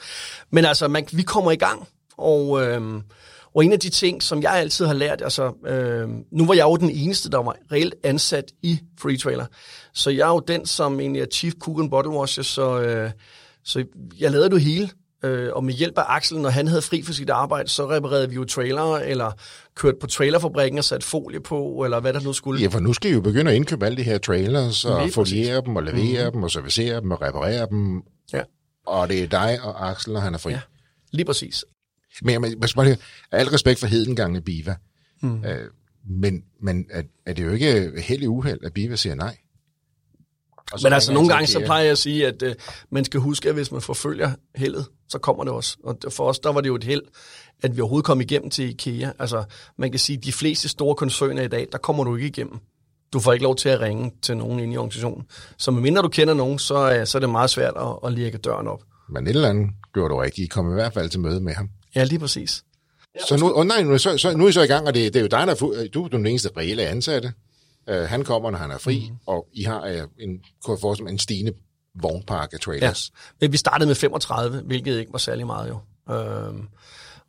Men altså, man, vi kommer i gang, og... Øh, og en af de ting, som jeg altid har lært, altså, øh, nu var jeg jo den eneste, der var reelt ansat i Free Trailer. Så jeg er jo den, som egentlig er Chief Cook and Bottle Washer, så, øh, så jeg lavede det hele. Øh, og med hjælp af Axel, når han havde fri for sit arbejde, så reparerede vi jo trailere, eller kørte på trailerfabrikken og satte folie på, eller hvad der nu skulle. Ja, for nu skal I jo begynde at indkøbe alle de her trailers, og foliere dem, og levere mm. dem, og servicere dem, og reparere dem. Ja. Og det er dig og Axel, når han er fri. Ja, lige præcis. Men jeg, jeg skal bare høre, al respekt for hedengangne Biva, mm. øh, men, men er, er det jo ikke held i uheld, at Biva siger nej? Men altså nogle gange, så plejer jeg at sige, at uh, man skal huske, at hvis man forfølger heldet, så kommer det også. Og for os, der var det jo et held, at vi overhovedet kom igennem til IKEA. Altså, man kan sige, at de fleste store koncerner i dag, der kommer du ikke igennem. Du får ikke lov til at ringe til nogen inde i organisationen. Så medmindre du kender nogen, så, uh, så er det meget svært at, at lægge døren op. Men et eller andet gjorde du rigtigt. I kom i hvert fald til møde med ham. Ja, lige præcis. Så nu, oh nej, nu, så, så, nu er I så i gang, og det, det er jo dig, der du er den eneste reelle ansatte. Uh, han kommer, når han er fri, mm. og I har uh, en, kunne en stigende vognpark af trailers. Ja, men vi startede med 35, hvilket ikke var særlig meget jo. Uh,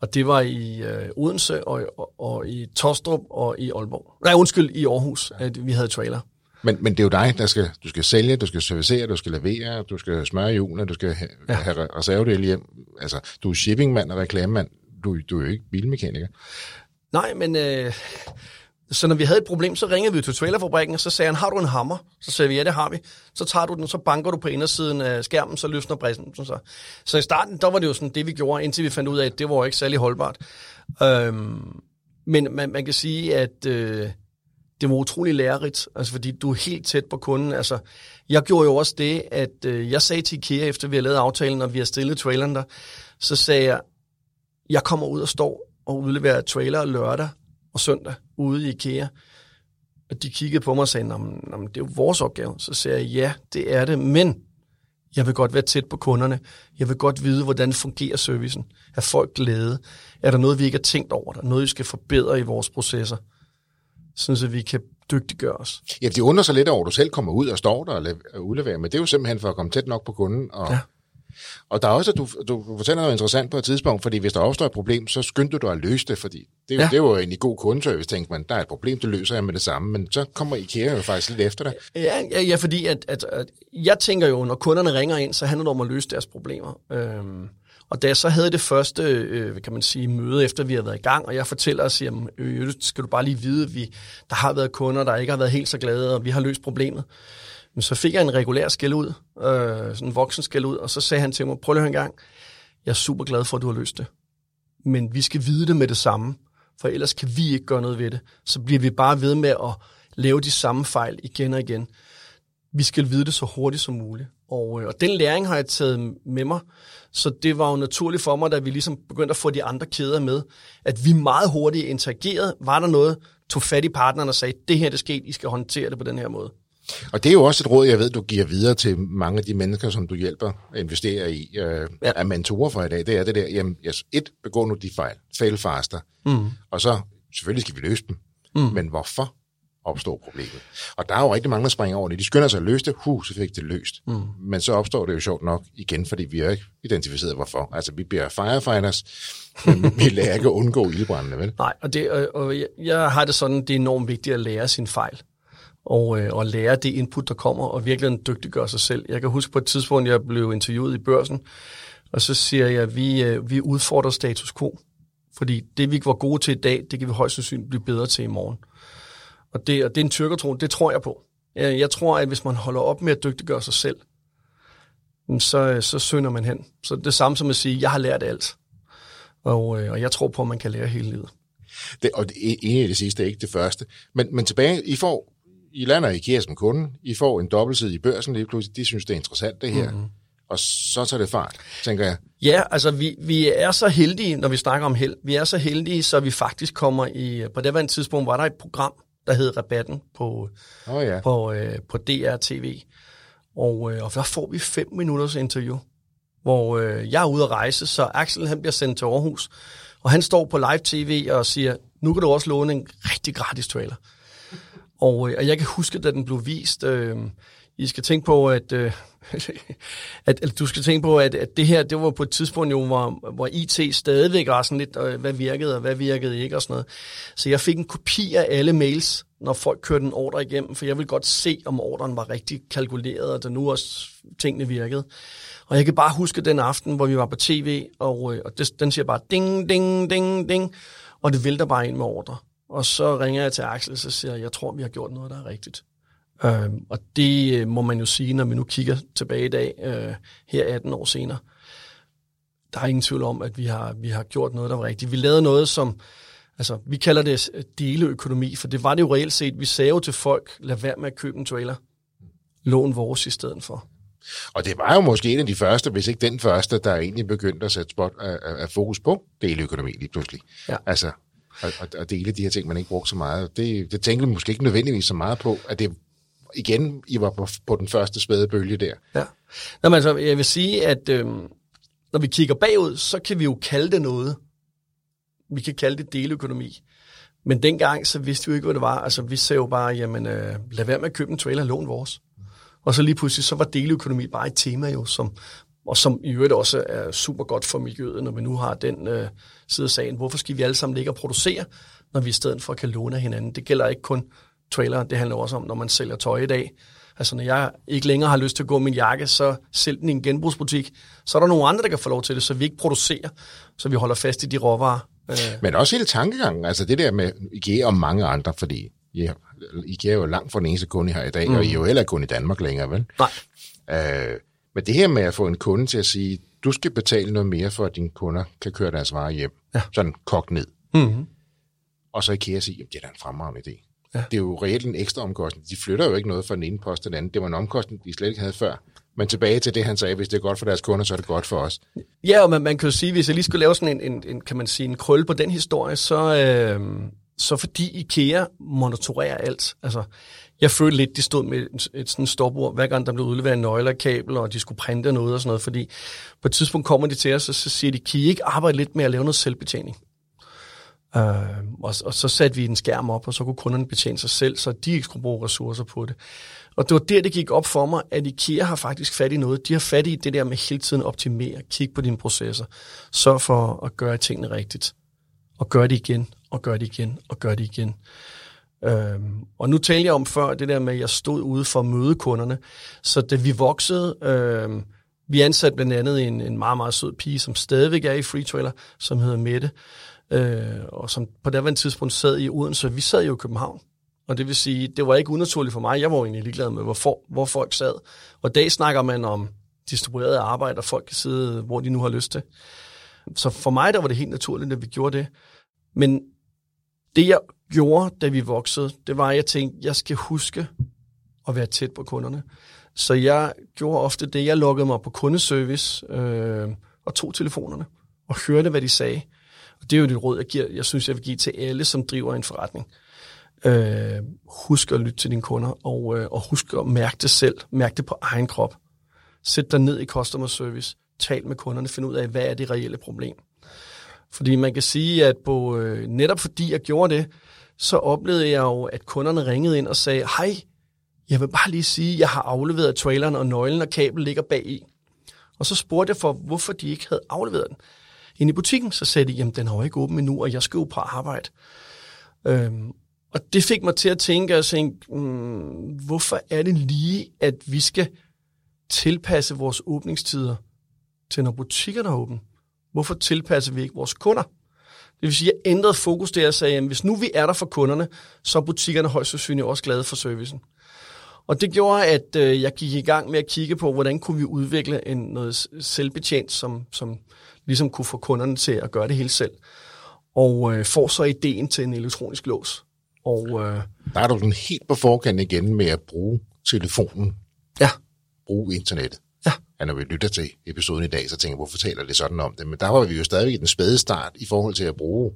og det var i uh, Odense, og, og, og i Tostrup, og i Aalborg. Nej, undskyld, i Aarhus, at vi havde trailer. Men, men det er jo dig, der skal, du skal sælge, du skal servicere, du skal levere, du skal smøre hjulene, du skal have, ja. have reservedele hjem. Altså, du er shippingmand og reklamemand. Du, du er jo ikke bilmekaniker. Nej, men øh, så når vi havde et problem, så ringede vi til trailerfabrikken, og så sagde han, har du en hammer? Så sagde vi, ja, det har vi. Så tager du den, så banker du på indersiden af skærmen, så løsner bræsen. Så. så i starten, der var det jo sådan det, vi gjorde, indtil vi fandt ud af, at det var ikke særlig holdbart. Øhm, men man, man kan sige, at øh, det var utrolig lærerigt, altså fordi du er helt tæt på kunden. Altså, jeg gjorde jo også det, at øh, jeg sagde til IKEA, efter vi havde lavet aftalen, og vi har stillet traileren der, så sagde jeg, jeg kommer ud og står og udleverer trailer lørdag og søndag ude i IKEA. Og de kiggede på mig og sagde, det er jo vores opgave. Så sagde jeg, ja, det er det, men jeg vil godt være tæt på kunderne. Jeg vil godt vide, hvordan fungerer servicen. Er folk glade? Er der noget, vi ikke har tænkt over? Er der noget, vi skal forbedre i vores processer? Sådan at vi kan dygtiggøre os. Ja, de undrer sig lidt over, at du selv kommer ud og står der og udleverer, men det er jo simpelthen for at komme tæt nok på kunden og, ja. Og der er også, at du, du fortæller noget interessant på et tidspunkt, fordi hvis der opstår et problem, så skynder du dig at løse det, fordi det, ja. det er jo en god kundeservice, tænker man, der er et problem, det løser jeg med det samme, men så kommer IKEA jo faktisk lidt efter dig. Ja, ja, ja fordi at, at, at, jeg tænker jo, når kunderne ringer ind, så handler det om at løse deres problemer. Øhm, og da jeg så havde det første, øh, kan man sige, møde, efter vi havde været i gang, og jeg fortæller og siger, øh, skal du bare lige vide, at vi, der har været kunder, der ikke har været helt så glade, og vi har løst problemet. Men så fik jeg en regulær skæld ud, øh, sådan en voksen skæld ud, og så sagde han til mig, prøv lige en gang, jeg er super glad for, at du har løst det. Men vi skal vide det med det samme, for ellers kan vi ikke gøre noget ved det. Så bliver vi bare ved med at lave de samme fejl igen og igen. Vi skal vide det så hurtigt som muligt. Og, øh, og den læring har jeg taget med mig, så det var jo naturligt for mig, da vi ligesom begyndte at få de andre kæder med, at vi meget hurtigt interagerede. Var der noget, tog fat i partneren og sagde, det her det skete, I skal håndtere det på den her måde. Og det er jo også et råd, jeg ved, du giver videre til mange af de mennesker, som du hjælper at investere i, øh, ja. af mentorer for i dag. Det er det der, jamen, yes, et, begå nu de fejl, fail faster, mm. og så, selvfølgelig skal vi løse dem, mm. men hvorfor? Opstår problemet. Og der er jo rigtig mange, der springer over det. De skynder sig at løse det, huh, så fik det løst. Mm. Men så opstår det jo sjovt nok igen, fordi vi har ikke identificeret hvorfor. Altså, vi bliver firefighters, men (laughs) vi lærer ikke at undgå ildbrændende, vel? Nej, og, det, og, og jeg, jeg har det sådan, det er enormt vigtigt at lære sin fejl og, øh, og lære det input, der kommer, og virkelig dygtiggøre sig selv. Jeg kan huske på et tidspunkt, jeg blev interviewet i børsen, og så siger jeg, at vi, øh, vi udfordrer status quo. Fordi det, vi var gode til i dag, det kan vi højst sandsynligt blive bedre til i morgen. Og det, og det er en tyrkertro, det tror jeg på. Jeg, tror, at hvis man holder op med at dygtiggøre sig selv, så, så synder man hen. Så det er samme som at sige, jeg har lært alt. Og, øh, og jeg tror på, at man kan lære hele livet. Det, og det, enig i det sidste, ikke det første. Men, men tilbage, I får, I lander i IKEA som kunde, I får en dobbeltside i børsen lige pludselig, de synes, det er interessant det her. Mm-hmm. Og så tager det fart, tænker jeg. Ja, altså vi, vi er så heldige, når vi snakker om held, vi er så heldige, så vi faktisk kommer i, på det tidspunkt var der et program, der hed Rabatten på, oh, ja. på, øh, på DR-TV. Og, øh, og der får vi fem minutters interview, hvor øh, jeg er ude at rejse, så Axel han bliver sendt til Aarhus, og han står på live-tv og siger, nu kan du også låne en rigtig gratis trailer. Og, øh, og jeg kan huske, da den blev vist, øh, I skal tænke på, at, øh, at, at du skal tænke på, at, at det her, det var på et tidspunkt jo, hvor, hvor IT stadigvæk var sådan lidt, øh, hvad virkede og hvad virkede ikke og sådan noget. Så jeg fik en kopi af alle mails, når folk kørte en ordre igennem, for jeg ville godt se, om ordren var rigtig kalkuleret, og der nu også tingene virkede. Og jeg kan bare huske den aften, hvor vi var på tv, og, øh, og det, den siger bare ding, ding, ding, ding, og det vælter bare ind med ordre. Og så ringer jeg til Axel, og så siger jeg, jeg tror, vi har gjort noget, der er rigtigt. Øh, og det øh, må man jo sige, når vi nu kigger tilbage i dag, øh, her 18 år senere. Der er ingen tvivl om, at vi har, vi har gjort noget, der var rigtigt. Vi lavede noget, som, altså vi kalder det deleøkonomi, for det var det jo reelt set. Vi sagde jo til folk, lad være med at købe en trailer. Lån vores i stedet for. Og det var jo måske en af de første, hvis ikke den første, der egentlig begyndte at sætte spot af, af fokus på deleøkonomi lige pludselig. Ja. Altså, at, at dele de her ting, man ikke brugte så meget. Det, det tænkte vi måske ikke nødvendigvis så meget på, at det igen, I var på, på den første spæde bølge der. Ja. Nå, men altså, jeg vil sige, at øh, når vi kigger bagud, så kan vi jo kalde det noget. Vi kan kalde det deleøkonomi. Men dengang, så vidste vi jo ikke, hvad det var. Altså, vi sagde jo bare, jamen, øh, lad være med at købe en trailer, lån vores. Og så lige pludselig, så var deleøkonomi bare et tema jo, som, og som i øvrigt også er super godt for miljøet, når vi nu har den øh, side af sagen. Hvorfor skal vi alle sammen ligge og producere, når vi i stedet for kan låne hinanden? Det gælder ikke kun trailer. Det handler også om, når man sælger tøj i dag. Altså, når jeg ikke længere har lyst til at gå min jakke, så sælg den i en genbrugsbutik. Så er der nogle andre, der kan få lov til det, så vi ikke producerer, så vi holder fast i de råvarer. Øh. Men også hele tankegangen, altså det der med IKEA og mange andre, fordi IKEA er jo langt fra den eneste kunde, I har i dag, mm. og I er jo heller ikke kun i Danmark længere, vel? Nej. Øh, men det her med at få en kunde til at sige, du skal betale noget mere, for at dine kunder kan køre deres varer hjem, ja. sådan kogt ned. Mm-hmm. Og så IKEA sige, at det er da en fremragende idé. Ja. Det er jo reelt en ekstra omkostning. De flytter jo ikke noget fra den ene post til den anden. Det var en omkostning, de slet ikke havde før. Men tilbage til det, han sagde, hvis det er godt for deres kunder, så er det godt for os. Ja, og man, man kan jo sige, hvis jeg lige skulle lave sådan en, en, en kan man sige, en krølle på den historie, så, øh, så fordi IKEA monitorerer alt. Altså, jeg følte lidt, de stod med et, et sådan stopord, hver gang der blev udleveret nøgler kabel, og de skulle printe noget og sådan noget, fordi på et tidspunkt kommer de til os, og så siger de, kan I ikke arbejde lidt med at lave noget selvbetjening? Øh, og, og så satte vi en skærm op, og så kunne kunderne betjene sig selv, så de ikke skulle bruge ressourcer på det. Og det var der, det gik op for mig, at IKEA har faktisk fat i noget. De har fat i det der med hele tiden optimere, kigge på dine processer, sørg for at gøre tingene rigtigt, og gøre det igen, og gøre det igen, og gøre det igen. Øhm, og nu talte jeg om før det der med, at jeg stod ude for at møde kunderne. Så da vi voksede, øhm, vi ansatte blandt andet en, en meget, meget sød pige, som stadigvæk er i Free Trailer, som hedder Mette, øh, og som på daværende tidspunkt sad i Odense. Vi sad jo i København. Og det vil sige, det var ikke unaturligt for mig. Jeg var jo egentlig ligeglad med, hvor, for, hvor folk sad. Og i dag snakker man om distribueret arbejde, og folk kan sidde, hvor de nu har lyst til. Så for mig der var det helt naturligt, at vi gjorde det. Men det jeg gjorde, da vi voksede, det var, at jeg tænkte, jeg skal huske at være tæt på kunderne. Så jeg gjorde ofte det, jeg lukkede mig på kundeservice øh, og tog telefonerne og hørte, hvad de sagde. Og det er jo det råd, jeg, giver, jeg synes, jeg vil give til alle, som driver en forretning. Øh, husk at lytte til dine kunder, og, øh, og husk at mærke det selv. Mærke det på egen krop. Sæt dig ned i customer service. Tal med kunderne. Find ud af, hvad er det reelle problem. Fordi man kan sige, at på, øh, netop fordi jeg gjorde det, så oplevede jeg jo, at kunderne ringede ind og sagde, hej, jeg vil bare lige sige, at jeg har afleveret traileren, og nøglen og kabel ligger bag i. Og så spurgte jeg for, hvorfor de ikke havde afleveret den. Ind i butikken, så sagde de, jamen den har jo ikke åben endnu, og jeg skal jo på arbejde. Øhm, og det fik mig til at tænke, og tænke, mm, hvorfor er det lige, at vi skal tilpasse vores åbningstider til, når butikkerne er åbne? Hvorfor tilpasser vi ikke vores kunder? Det vil sige, at jeg ændrede fokus der og sagde, at hvis nu vi er der for kunderne, så er butikkerne højst sandsynligt også glade for servicen. Og det gjorde, at øh, jeg gik i gang med at kigge på, hvordan kunne vi udvikle en, noget selvbetjent, som, som ligesom kunne få kunderne til at gøre det hele selv. Og øh, får så ideen til en elektronisk lås. Og, øh, Der er du sådan helt på forkant igen med at bruge telefonen, ja, bruge internettet. Ja. Ja, når vi lytter til episoden i dag, så tænker jeg, hvorfor taler det sådan om det? Men der var vi jo stadigvæk i den spæde start i forhold til at bruge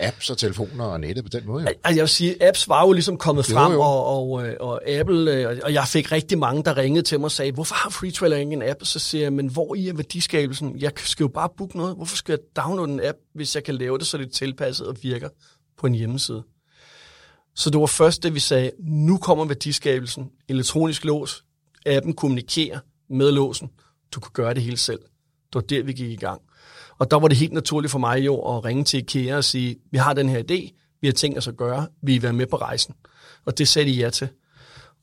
apps og telefoner og nettet på den måde. Jo. Altså, jeg vil sige, apps var jo ligesom kommet frem, jo. Og, og, øh, og Apple, øh, og jeg fik rigtig mange, der ringede til mig og sagde, hvorfor har FreeTrailer ikke en app? Så siger jeg, men hvor i er værdiskabelsen? Jeg skal jo bare booke noget. Hvorfor skal jeg downloade en app, hvis jeg kan lave det, så det er tilpasset og virker på en hjemmeside? Så det var først det, vi sagde, nu kommer værdiskabelsen, elektronisk lås, appen kommunikerer med låsen, du kan gøre det hele selv. Det var der, vi gik i gang. Og der var det helt naturligt for mig jo at ringe til IKEA og sige, vi har den her idé, vi har tænkt os at gøre, vi vil være med på rejsen. Og det sagde de ja til.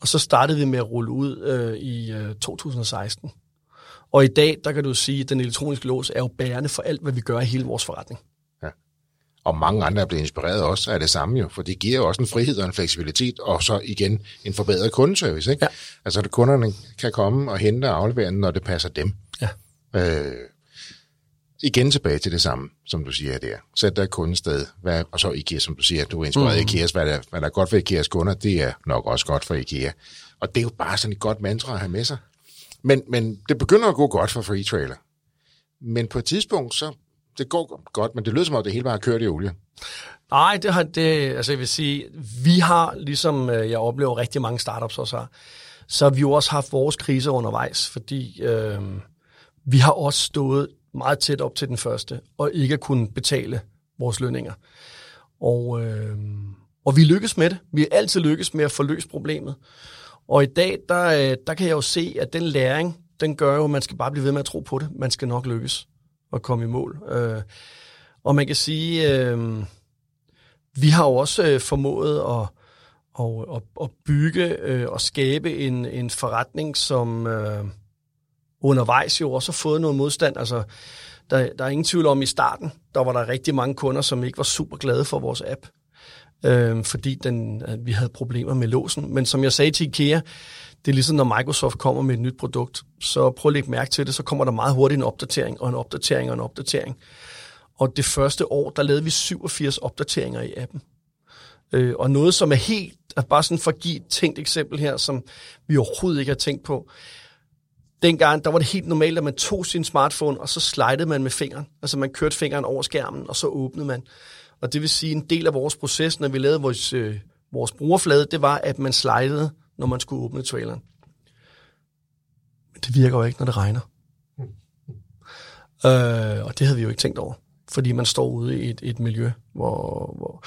Og så startede vi med at rulle ud øh, i øh, 2016. Og i dag, der kan du sige, at den elektroniske lås er jo bærende for alt, hvad vi gør i hele vores forretning. Og mange andre er blevet inspireret også af det samme jo, for det giver jo også en frihed og en fleksibilitet, og så igen en forbedret kundeservice. Ikke? Ja. Altså at kunderne kan komme og hente og aflevere når det passer dem. Ja. Øh, igen tilbage til det samme, som du siger der. Sæt dig et kundested, hvad, og så IKEA, som du siger, du er inspireret mm. IKEAs, hvad der, hvad der er godt for IKEAs kunder, det er nok også godt for IKEA. Og det er jo bare sådan et godt mantra at have med sig. Men, men det begynder at gå godt for Free Trailer. Men på et tidspunkt, så det går godt, men det lyder som om, det hele bare har kørt i olie. Nej, det har det, altså jeg vil sige, vi har, ligesom øh, jeg oplever rigtig mange startups også har, så har vi jo også haft vores kriser undervejs, fordi øh, vi har også stået meget tæt op til den første, og ikke at kunne betale vores lønninger. Og, øh, og vi lykkes med det. Vi er altid lykkes med at få løst problemet. Og i dag, der, øh, der kan jeg jo se, at den læring, den gør jo, at man skal bare blive ved med at tro på det. Man skal nok lykkes at komme i mål. Øh, og man kan sige, øh, vi har jo også øh, formået at, og, at, at bygge øh, og skabe en, en forretning, som øh, undervejs jo også har fået noget modstand. Altså, der, der er ingen tvivl om, i starten, der var der rigtig mange kunder, som ikke var super glade for vores app, øh, fordi den, vi havde problemer med låsen. Men som jeg sagde til IKEA, det er ligesom, når Microsoft kommer med et nyt produkt, så prøv at lægge mærke til det, så kommer der meget hurtigt en opdatering, og en opdatering, og en opdatering. Og det første år, der lavede vi 87 opdateringer i appen. Øh, og noget, som er helt, bare sådan for at give et tænkt eksempel her, som vi overhovedet ikke har tænkt på. Dengang, der var det helt normalt, at man tog sin smartphone, og så slidede man med fingeren. Altså man kørte fingeren over skærmen, og så åbnede man. Og det vil sige, en del af vores proces, når vi lavede vores, øh, vores brugerflade, det var, at man slidede, når man skulle åbne traileren. Men det virker jo ikke, når det regner. Øh, og det havde vi jo ikke tænkt over, fordi man står ude i et, et miljø, hvor, hvor...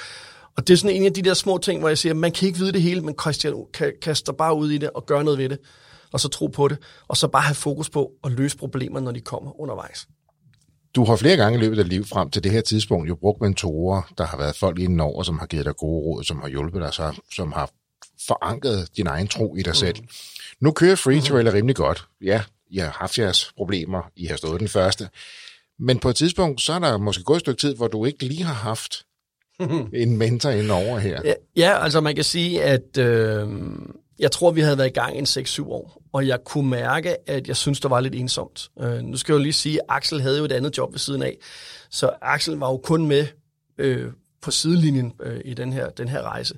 Og det er sådan en af de der små ting, hvor jeg siger, man kan ikke vide det hele, men Christian kan, kaster bare ud i det og gøre noget ved det, og så tro på det, og så bare have fokus på at løse problemer, når de kommer undervejs. Du har flere gange i løbet af livet frem til det her tidspunkt jo brugt mentorer, der har været folk inden over, som har givet dig gode råd, som har hjulpet dig, så, som har forankret din egen tro i dig selv. Nu kører Free Trailer rimelig godt. Ja, I har haft jeres problemer, I har stået den første. Men på et tidspunkt, så er der måske gået et stykke tid, hvor du ikke lige har haft (laughs) en mentor inden over her. Ja, ja, altså man kan sige, at øh, jeg tror, vi havde været i gang en 6-7 år, og jeg kunne mærke, at jeg synes, der var lidt ensomt. Øh, nu skal jeg jo lige sige, at Axel havde jo et andet job ved siden af, så Axel var jo kun med øh, på sidelinjen øh, i den her, den her rejse.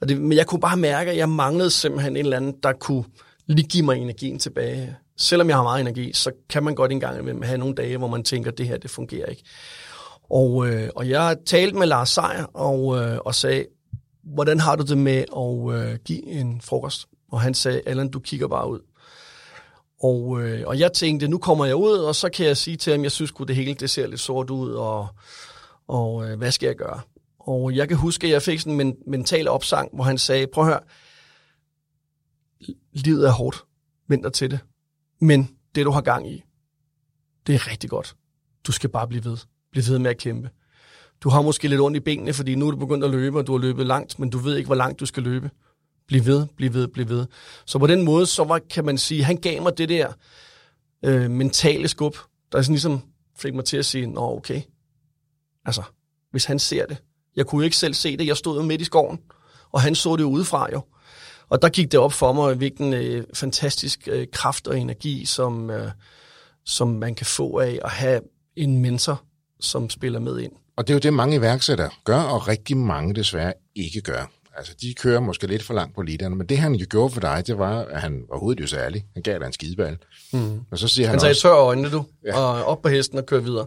Og det, men jeg kunne bare mærke, at jeg manglede simpelthen en eller anden, der kunne lige give mig energien tilbage. Selvom jeg har meget energi, så kan man godt engang imellem have nogle dage, hvor man tænker, at det her, det fungerer ikke. Og, øh, og jeg talte med Lars Seier og, øh, og sagde, hvordan har du det med at øh, give en frokost? Og han sagde, Allan, du kigger bare ud. Og, øh, og jeg tænkte, nu kommer jeg ud, og så kan jeg sige til ham, jeg synes det hele det ser lidt sort ud, og, og øh, hvad skal jeg gøre? Og jeg kan huske, at jeg fik sådan en mental opsang, hvor han sagde, prøv at høre, livet er hårdt, venter til det. Men det, du har gang i, det er rigtig godt. Du skal bare blive ved. Bliv ved med at kæmpe. Du har måske lidt ondt i benene, fordi nu er du begyndt at løbe, og du har løbet langt, men du ved ikke, hvor langt du skal løbe. Bliv ved, bliv ved, bliv ved. Så på den måde, så var, kan man sige, han gav mig det der øh, mentale skub, der sådan ligesom fik mig til at sige, nå okay, altså, hvis han ser det. Jeg kunne jo ikke selv se det, jeg stod jo midt i skoven, og han så det udefra jo. Og der gik det op for mig, hvilken øh, fantastisk øh, kraft og energi, som, øh, som man kan få af at have en mentor, som spiller med ind. Og det er jo det, mange iværksættere gør, og rigtig mange desværre ikke gør. Altså, de kører måske lidt for langt på literne, men det han jo gjorde for dig, det var, at han var overhovedet jo særlig. Han gav dig en skideball. Mm. Og så siger han, han sagde, også, tør øjnene du, ja. og op på hesten og kør videre.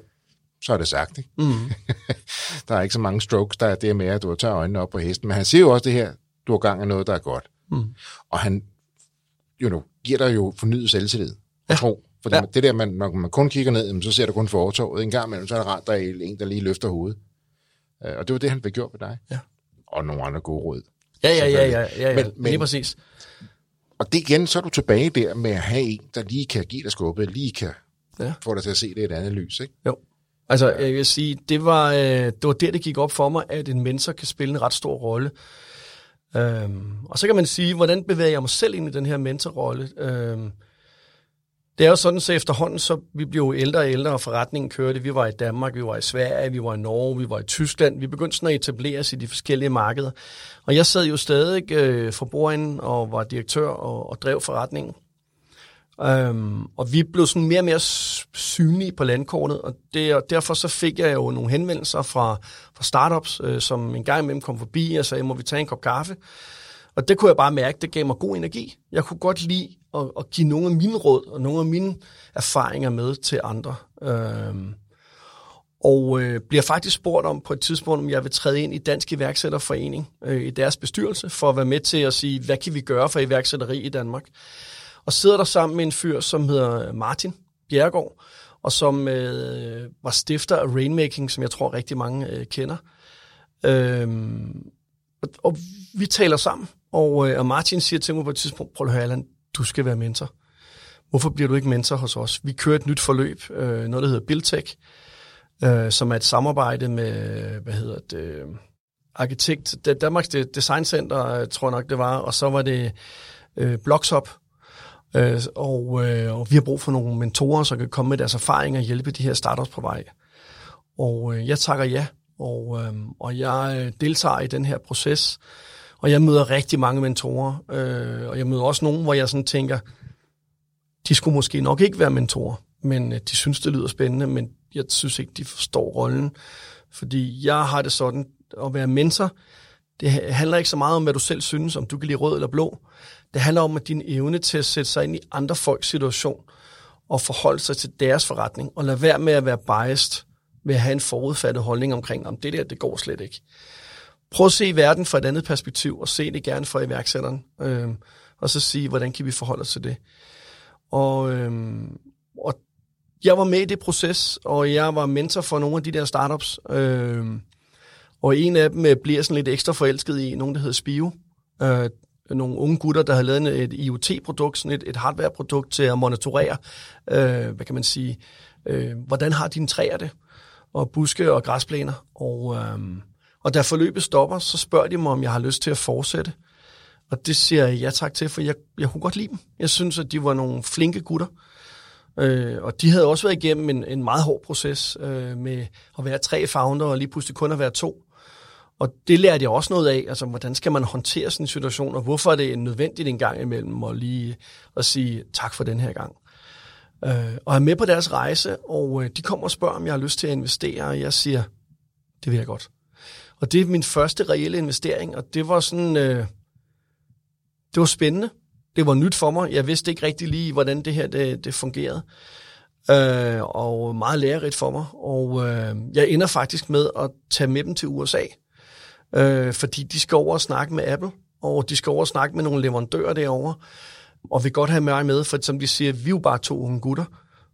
Så er det sagt, ikke? Mm. (laughs) der er ikke så mange strokes, der er det med, at du har tør øjnene op på hesten. Men han siger jo også det her, du har gang af noget, der er godt. Mm. Og han you know, giver dig jo fornyet selvtillid og ja. tro. For ja. det der, man, når man kun kigger ned, så ser du kun fortorvet. En gang imellem, så er det rart, der er en, der lige løfter hovedet. Øh, og det var det, han fik gjort ved dig. Ja. Og nogle andre gode råd. Ja, ja, ja, ja, ja, ja. Men, men, lige præcis. Og det igen, så er du tilbage der med at have en, der lige kan give dig skubbe, lige kan ja. få dig til at se det i et andet lys, ikke? Jo. Altså, jeg vil sige, det var, øh, det var der, det gik op for mig, at en mentor kan spille en ret stor rolle. Øhm, og så kan man sige, hvordan bevæger jeg mig selv ind i den her mentorrolle? Øhm, det er jo sådan, så efterhånden, så vi blev jo ældre og ældre, og forretningen kørte. Vi var i Danmark, vi var i Sverige, vi var i Norge, vi var i Tyskland. Vi begyndte sådan at etablere os i de forskellige markeder. Og jeg sad jo stadig øh, for bordenden og var direktør og, og drev forretningen. Øhm, og vi blev sådan mere og mere synlige på landkortet, og, det, og derfor så fik jeg jo nogle henvendelser fra, fra startups, øh, som en gang imellem kom forbi og sagde, må vi tage en kop kaffe? Og det kunne jeg bare mærke, det gav mig god energi. Jeg kunne godt lide at, at give nogle af mine råd og nogle af mine erfaringer med til andre. Øhm, og øh, bliver faktisk spurgt om på et tidspunkt, om jeg vil træde ind i Dansk Iværksætterforening øh, i deres bestyrelse, for at være med til at sige, hvad kan vi gøre for iværksætteri i Danmark? og sidder der sammen med en fyr, som hedder Martin Bjergård, og som øh, var stifter af Rainmaking, som jeg tror rigtig mange øh, kender. Øhm, og, og vi taler sammen, og, øh, og Martin siger til mig på et tidspunkt, prøv at høre, Allan, du skal være mentor. Hvorfor bliver du ikke mentor hos os? Vi kører et nyt forløb, øh, noget der hedder Biltech, øh, som er et samarbejde med, hvad hedder det, arkitekt, Danmarks Design Center, tror jeg nok det var, og så var det øh, Blocktop, Øh, og, øh, og vi har brug for nogle mentorer, som kan komme med deres erfaringer og hjælpe de her startups på vej. Og øh, jeg takker ja, og, øh, og jeg øh, deltager i den her proces. Og jeg møder rigtig mange mentorer, øh, og jeg møder også nogen, hvor jeg sådan tænker, de skulle måske nok ikke være mentorer, men øh, de synes, det lyder spændende, men jeg synes ikke, de forstår rollen. Fordi jeg har det sådan, at være mentor, det handler ikke så meget om, hvad du selv synes, om du kan lide rød eller blå. Det handler om at din evne til at sætte sig ind i andre folks situation og forholde sig til deres forretning, og lade være med at være biased ved at have en forudfattet holdning omkring, om det der, det går slet ikke. Prøv at se verden fra et andet perspektiv, og se det gerne fra iværksætteren, øh, og så sige, hvordan kan vi forholde os til det. Og, øh, og jeg var med i det proces, og jeg var mentor for nogle af de der startups, øh, og en af dem øh, bliver sådan lidt ekstra forelsket i nogen, der hedder Spio. Øh, nogle unge gutter, der havde lavet et IoT-produkt, sådan et, et hardware-produkt til at monitorere, øh, hvad kan man sige, øh, hvordan har dine træer det, og buske og græsplæner. Og, øh, og da forløbet stopper, så spørger de mig, om jeg har lyst til at fortsætte. Og det siger jeg ja tak til, for jeg, jeg kunne godt lide dem. Jeg synes, at de var nogle flinke gutter. Øh, og de havde også været igennem en, en meget hård proces øh, med at være tre founder, og lige pludselig kun at være to. Og det lærte jeg også noget af, altså hvordan skal man håndtere sådan en situation, og hvorfor er det nødvendigt en gang imellem at lige at sige tak for den her gang. Øh, og er med på deres rejse, og øh, de kommer og spørger, om jeg har lyst til at investere, og jeg siger, det vil jeg godt. Og det er min første reelle investering, og det var sådan, øh, det var spændende. Det var nyt for mig. Jeg vidste ikke rigtig lige, hvordan det her det, det fungerede. Øh, og meget lærerigt for mig. Og øh, jeg ender faktisk med at tage med dem til USA øh, fordi de skal over og snakke med Apple, og de skal over og snakke med nogle leverandører derovre, og vil godt have mig med, for som de siger, vi er jo bare to unge gutter.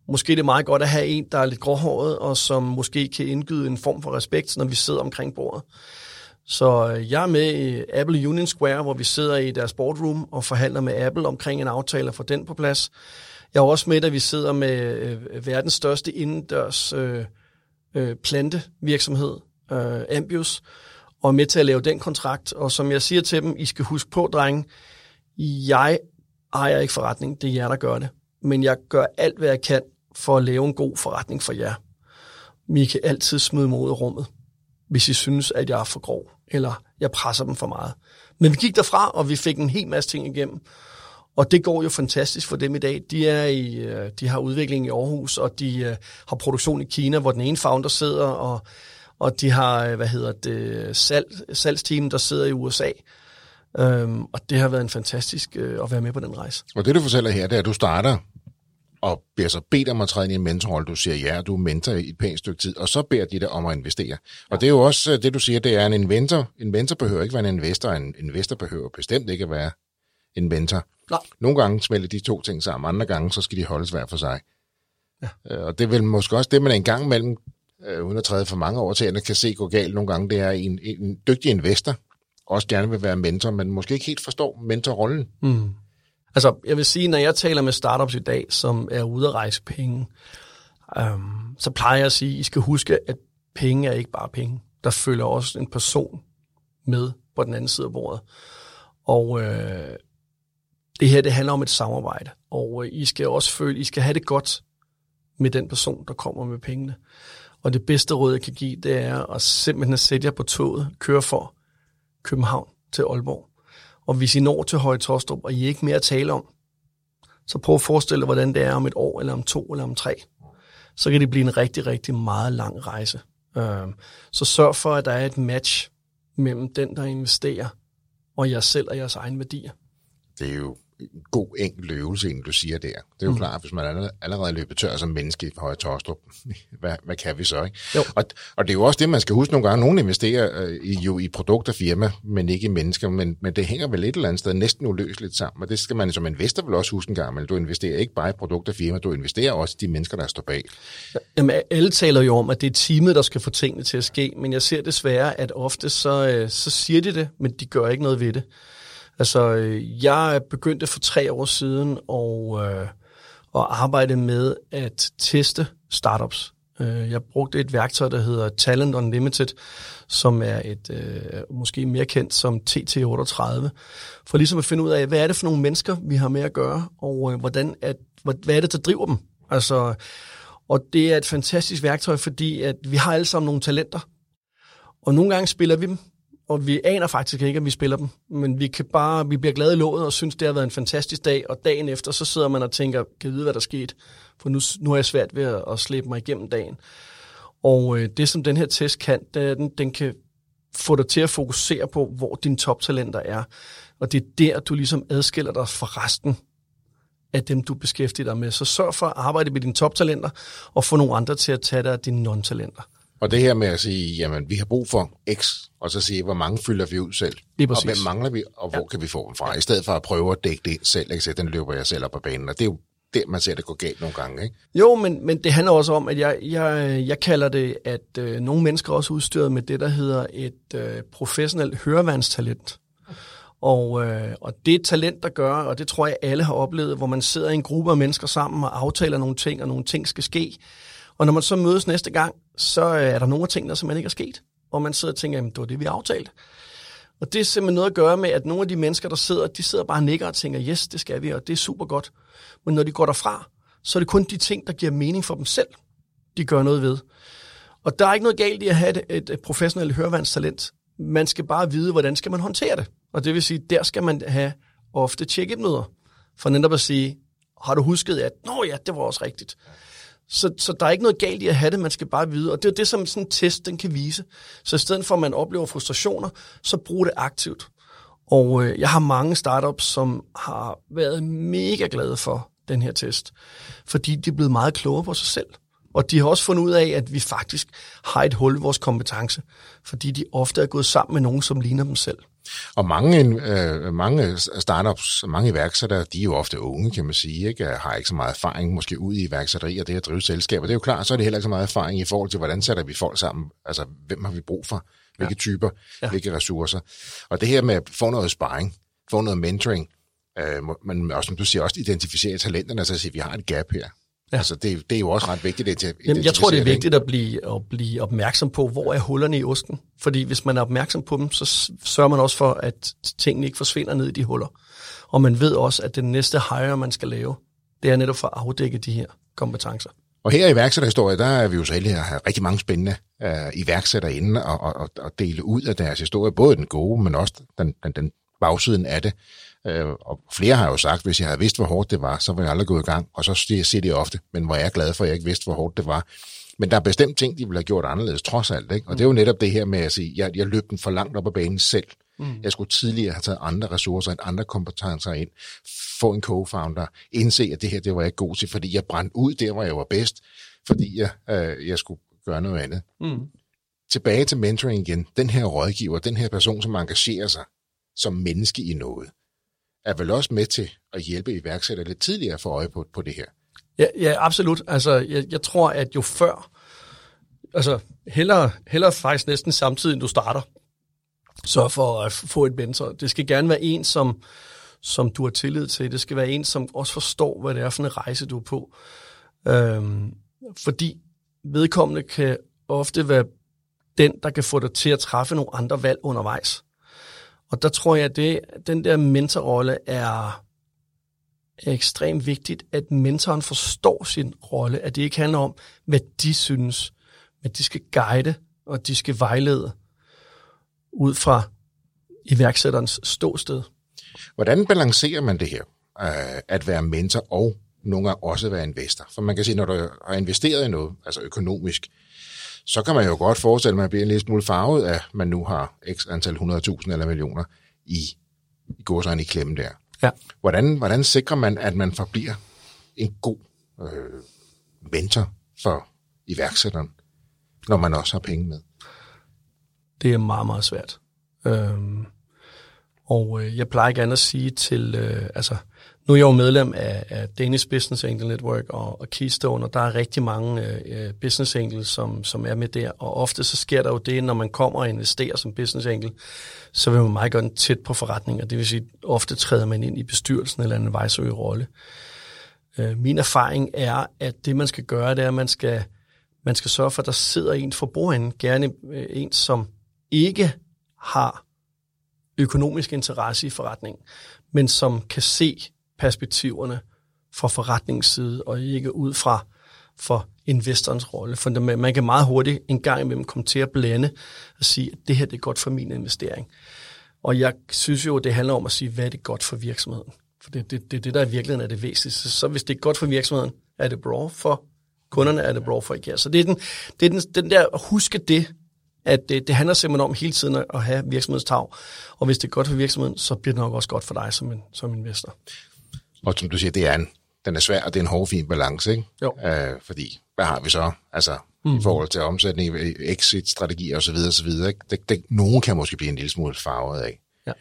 Måske det er meget godt at have en, der er lidt gråhåret, og som måske kan indgyde en form for respekt, når vi sidder omkring bordet. Så øh, jeg er med i Apple Union Square, hvor vi sidder i deres boardroom og forhandler med Apple omkring en aftale og får den på plads. Jeg er også med, at vi sidder med øh, verdens største indendørs øh, øh, plantevirksomhed, øh, Ambius, og er med til at lave den kontrakt. Og som jeg siger til dem, I skal huske på, drenge, jeg ejer ikke forretning, det er jer, der gør det. Men jeg gør alt, hvad jeg kan for at lave en god forretning for jer. Men I kan altid smide mod rummet, hvis I synes, at jeg er for grov, eller jeg presser dem for meget. Men vi gik derfra, og vi fik en hel masse ting igennem. Og det går jo fantastisk for dem i dag. De, er i, øh, de har udvikling i Aarhus, og de øh, har produktion i Kina, hvor den ene founder sidder, og, og de har, øh, hvad hedder det, salg, salgsteam, der sidder i USA. Øhm, og det har været en fantastisk øh, at være med på den rejse. Og det, du fortæller her, det er, at du starter og bliver så bedt om at træde ind i en mentorrolle. Du siger ja, du er mentor i et pænt stykke tid, og så beder de dig om at investere. Og det er jo også det, du siger, det er en inventor. En mentor behøver ikke være en investor, en investor behøver bestemt ikke at være en mentor. Nej. Nogle gange smelter de to ting sammen, andre gange så skal de holdes hver for sig. Ja. Og det er vel måske også det, man en gang imellem, øh, uden at træde for mange år til, kan se gå galt nogle gange, det er en, en dygtig investor, også gerne vil være mentor, men måske ikke helt forstår mentorrollen. Mm. Altså, jeg vil sige, når jeg taler med startups i dag, som er ude at rejse penge, øhm, så plejer jeg at sige, at I skal huske, at penge er ikke bare penge. Der følger også en person med på den anden side af bordet. Og øh, det her, det handler om et samarbejde. Og øh, I skal også føle, I skal have det godt med den person, der kommer med pengene. Og det bedste råd, jeg kan give, det er at simpelthen sætte jer på toget, køre for København til Aalborg. Og hvis I når til Høje Tostrup, og I er ikke mere at tale om, så prøv at forestille dig, hvordan det er om et år, eller om to, eller om tre. Så kan det blive en rigtig, rigtig meget lang rejse. Øhm, så sørg for, at der er et match mellem den, der investerer, og jer selv og jeres egne værdier. Det er jo god enkel øvelse, egentlig du siger der. Det er jo mm. klart, hvis man allerede er løbet tør som menneske i Høje Torstrup, (laughs) hvad, hvad kan vi så? Ikke? Og, og det er jo også det, man skal huske nogle gange. Nogle investerer øh, i, jo i produkter firma, men ikke i mennesker, men, men det hænger vel et eller andet sted næsten uløseligt sammen, og det skal man som investor vel også huske en gang, men du investerer ikke bare i produkter firma, du investerer også i de mennesker, der står bag. Jamen, alle taler jo om, at det er teamet, der skal få tingene til at ske, men jeg ser desværre, at ofte så, øh, så siger de det, men de gør ikke noget ved det. Altså, øh, jeg begyndte for tre år siden og, øh, at arbejde med at teste startups. Øh, jeg brugte et værktøj, der hedder Talent Unlimited, som er et øh, måske mere kendt som TT38, for ligesom at finde ud af, hvad er det for nogle mennesker, vi har med at gøre, og øh, hvordan at, hvad er det, der driver dem? Altså, og det er et fantastisk værktøj, fordi at vi har alle sammen nogle talenter, og nogle gange spiller vi dem, og vi aner faktisk ikke, at vi spiller dem, men vi kan bare, vi bliver glade i låget og synes, det har været en fantastisk dag, og dagen efter, så sidder man og tænker, kan vide, hvad der skete, for nu, nu er jeg svært ved at, at slæbe mig igennem dagen. Og øh, det, som den her test kan, det er, den, den kan få dig til at fokusere på, hvor dine toptalenter er, og det er der, du ligesom adskiller dig fra resten af dem, du beskæftiger dig med. Så sørg for at arbejde med dine toptalenter, og få nogle andre til at tage dig af dine non-talenter. Og det her med at sige, jamen vi har brug for X, og så sige, hvor mange fylder vi ud selv? Og hvem mangler vi, og hvor ja. kan vi få dem fra? I stedet for at prøve at dække det selv, ikke? den løber jeg selv op på banen. Og det er jo der, man ser det gå galt nogle gange, ikke? Jo, men, men det handler også om, at jeg, jeg, jeg kalder det, at øh, nogle mennesker også udstyret med det, der hedder et øh, professionelt hørevandstalent. Og, øh, og det er et talent, der gør, og det tror jeg alle har oplevet, hvor man sidder i en gruppe af mennesker sammen og aftaler nogle ting, og nogle ting skal ske. Og når man så mødes næste gang, så øh, er der nogle af tingene, som man ikke er sket. Og man sidder og tænker, jamen det var det, vi aftalte. Og det er simpelthen noget at gøre med, at nogle af de mennesker, der sidder, de sidder bare og nikker og tænker, yes, det skal vi, og det er super godt. Men når de går derfra, så er det kun de ting, der giver mening for dem selv, de gør noget ved. Og der er ikke noget galt i at have et, et, professionelt hørevandstalent. Man skal bare vide, hvordan skal man håndtere det. Og det vil sige, der skal man have ofte check-in-møder, for netop at sige, har du husket, at nå ja, det var også rigtigt. Så, så der er ikke noget galt i at have det, man skal bare vide. Og det er det, som sådan en test den kan vise. Så i stedet for, at man oplever frustrationer, så brug det aktivt. Og øh, jeg har mange startups, som har været mega glade for den her test, fordi de er blevet meget klogere på sig selv. Og de har også fundet ud af, at vi faktisk har et hul i vores kompetence, fordi de ofte er gået sammen med nogen, som ligner dem selv. Og mange, øh, mange startups, mange iværksættere, de er jo ofte unge, kan man sige, ikke? har ikke så meget erfaring måske ud i iværksætteri og det at drive selskaber. Det er jo klart, så er det heller ikke så meget erfaring i forhold til, hvordan sætter vi folk sammen, altså hvem har vi brug for, hvilke ja. typer, ja. hvilke ressourcer. Og det her med at få noget sparring, få noget mentoring, øh, men også, som du siger, også identificere talenterne, altså at sige, at vi har et gap her. Ja. Altså, det, det er jo også ret vigtigt. At Jamen, jeg tror, det er vigtigt at blive, at blive opmærksom på, hvor er hullerne i osten. Fordi hvis man er opmærksom på dem, så sørger man også for, at tingene ikke forsvinder ned i de huller. Og man ved også, at den næste hire, man skal lave, det er netop for at afdække de her kompetencer. Og her i iværksætterhistorie, der er vi jo så heldige at have rigtig mange spændende uh, iværksættere inde og, og, og dele ud af deres historie, både den gode, men også den, den, den bagsiden af det. Øh, og flere har jo sagt, hvis jeg havde vidst, hvor hårdt det var, så var jeg aldrig gået i gang. Og så siger det ofte, men hvor jeg er glad for, at jeg ikke vidste, hvor hårdt det var. Men der er bestemt ting, de ville have gjort anderledes, trods alt. Ikke? Og mm. det er jo netop det her med at sige, jeg, jeg løb den for langt op ad banen selv. Mm. Jeg skulle tidligere have taget andre ressourcer andre kompetencer ind, få en co-founder, indse, at det her, det var jeg ikke god til, fordi jeg brændte ud der, hvor jeg var bedst, fordi jeg, øh, jeg skulle gøre noget andet. Mm. Tilbage til mentoring igen. Den her rådgiver, den her person, som engagerer sig som menneske i noget er vel også med til at hjælpe iværksættere lidt tidligere for øje på, på det her. Ja, ja absolut. Altså, jeg, jeg tror, at jo før, altså hellere, hellere faktisk næsten samtidig, du starter, så for at få et mentor. Det skal gerne være en, som, som du har tillid til. Det skal være en, som også forstår, hvad det er for en rejse, du er på. Øhm, fordi vedkommende kan ofte være den, der kan få dig til at træffe nogle andre valg undervejs. Og der tror jeg, at det, den der mentorrolle er, er ekstremt vigtigt, at mentoren forstår sin rolle, at det ikke handler om, hvad de synes, men de skal guide, og de skal vejlede ud fra iværksætterens ståsted. Hvordan balancerer man det her, øh, at være mentor og nogle gange også være investor? For man kan sige, når du har investeret i noget, altså økonomisk, så kan man jo godt forestille, at man bliver en lille smule farvet, at man nu har x antal 100.000 eller millioner i, i gåsøjne i klemme der. Ja. Hvordan, hvordan sikrer man, at man forbliver en god øh, mentor for iværksætteren, når man også har penge med? Det er meget, meget svært. Øhm, og øh, jeg plejer gerne at sige til, øh, altså, nu er jeg jo medlem af, af Danish Business Angel Network og, og Keystone, og der er rigtig mange øh, øh, business angels, som, som er med der. Og ofte så sker der jo det, når man kommer og investerer som business angel, så vil man meget gerne tæt på forretninger. Det vil sige, ofte træder man ind i bestyrelsen eller en advisory rolle. Øh, min erfaring er, at det man skal gøre, det er, at man skal, man skal sørge for, at der sidder en for bordenden, gerne øh, en, som ikke har økonomisk interesse i forretningen, men som kan se perspektiverne fra forretningsside, og ikke ud fra for investorens rolle. For man kan meget hurtigt en gang imellem komme til at blande og sige, at det her det er godt for min investering. Og jeg synes jo, det handler om at sige, hvad er det godt for virksomheden? For det er det, det, det, der i virkeligheden er det væsentligste. Så hvis det er godt for virksomheden, er det bra for kunderne, er det bra for IKEA. Så det er den, det er den, den der, huske det, at det, det handler simpelthen om hele tiden at have virksomhedstag. Og hvis det er godt for virksomheden, så bliver det nok også godt for dig som, en, som investor. Og som du siger, det er en, den er svær, og det er en hård, fin balance, ikke? Jo. Øh, fordi, hvad har vi så? Altså, mm. i forhold til omsætning, exit-strategier osv. osv. Ikke? Det, det, nogen kan måske blive en lille smule farvet af. Ja.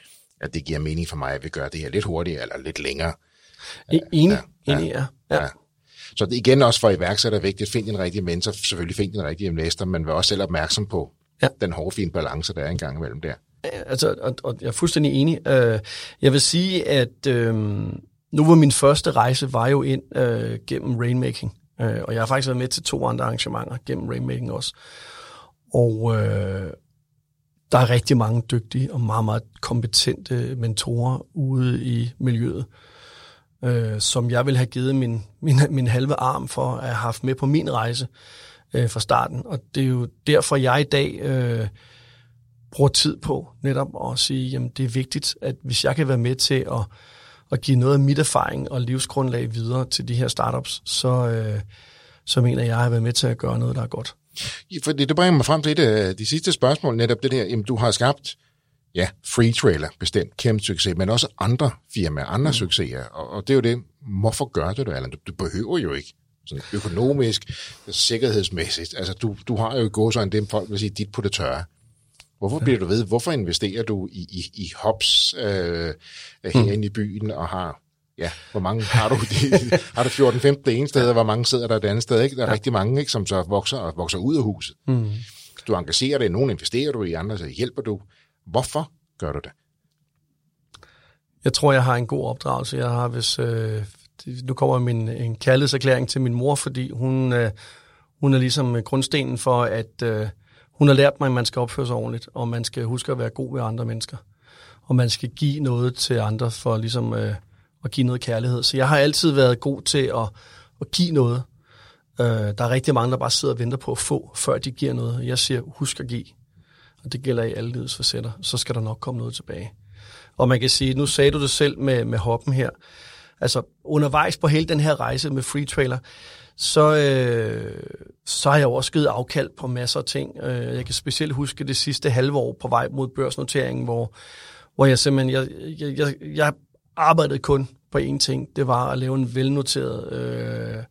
At det giver mening for mig, at vi gør det her lidt hurtigere eller lidt længere. Enig, ja, enig, ja. ja. ja. Så det igen også for iværksætter vigtigt, find en rigtig mentor, selvfølgelig find en rigtig investor, men vær også selv opmærksom på ja. den hårde, fine balance, der er engang imellem der. Altså, og, og jeg er fuldstændig enig. Øh, jeg vil sige, at øh, nu var min første rejse var jo ind øh, gennem rainmaking, øh, og jeg har faktisk været med til to andre arrangementer gennem rainmaking også. Og øh, der er rigtig mange dygtige og meget, meget kompetente mentorer ude i miljøet, øh, som jeg vil have givet min, min, min halve arm for at have haft med på min rejse øh, fra starten. Og det er jo derfor, jeg i dag øh, bruger tid på netop at sige, jamen det er vigtigt, at hvis jeg kan være med til at at give noget af mit erfaring og livsgrundlag videre til de her startups, så, øh, så mener jeg, at jeg har været med til at gøre noget, der er godt. For det, bringer mig frem til et af de sidste spørgsmål, netop det der, jamen du har skabt, ja, Free Trailer, bestemt kæmpe succes, men også andre firmaer, andre mm. succeser, og, og det er jo det, hvorfor gør du det, Allan? Du, du behøver jo ikke sådan økonomisk, sikkerhedsmæssigt. Altså, du, du har jo gået sådan det, folk vil sige, dit på det tørre. Hvorfor bliver du ved? Hvorfor investerer du i, i, i hops øh, herinde mm. i byen og har ja, hvor mange har du? (laughs) har du 14-15 det ene sted, og hvor mange sidder der det andet sted? Ikke? Der er ja. rigtig mange, ikke, som så vokser og vokser ud af huset. Mm. Du engagerer dig nogen, investerer du i andre, så hjælper du. Hvorfor gør du det? Jeg tror, jeg har en god opdragelse. Jeg har, hvis, øh, nu kommer min, en kærlighedserklæring til min mor, fordi hun, øh, hun er ligesom grundstenen for, at øh, hun har lært mig, at man skal opføre sig ordentligt, og man skal huske at være god ved andre mennesker. Og man skal give noget til andre for ligesom øh, at give noget kærlighed. Så jeg har altid været god til at, at give noget. Øh, der er rigtig mange, der bare sidder og venter på at få, før de giver noget. Jeg siger, husk at give. Og det gælder i alle livets facetter. Så skal der nok komme noget tilbage. Og man kan sige, nu sagde du det selv med, med hoppen her. Altså undervejs på hele den her rejse med free trailer, så, øh, så har jeg jo også givet afkald på masser af ting. Øh, jeg kan specielt huske det sidste halve år på vej mod børsnoteringen, hvor, hvor jeg simpelthen, jeg, jeg, jeg, jeg arbejdede kun på én ting. Det var at lave en velnoteret øh,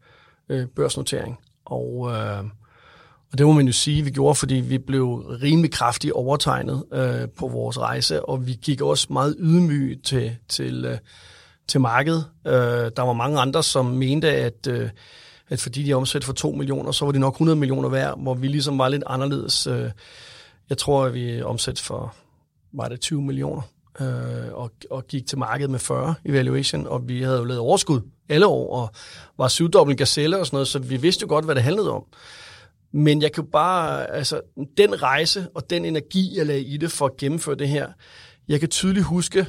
øh, børsnotering. Og, øh, og det må man jo sige, vi gjorde, fordi vi blev rimelig kraftigt overtegnet øh, på vores rejse, og vi gik også meget ydmyge til, til, øh, til markedet. Øh, der var mange andre, som mente, at, øh, at fordi de omsætter for 2 millioner, så var det nok 100 millioner værd, hvor vi ligesom var lidt anderledes. Øh, jeg tror, at vi omsætter for, var det 20 millioner, øh, og, og gik til markedet med 40 evaluation, og vi havde jo lavet overskud alle år, og var syvdobbelt gazelle og sådan noget, så vi vidste jo godt, hvad det handlede om. Men jeg kan bare, altså, den rejse og den energi, jeg lagde i det for at gennemføre det her, jeg kan tydeligt huske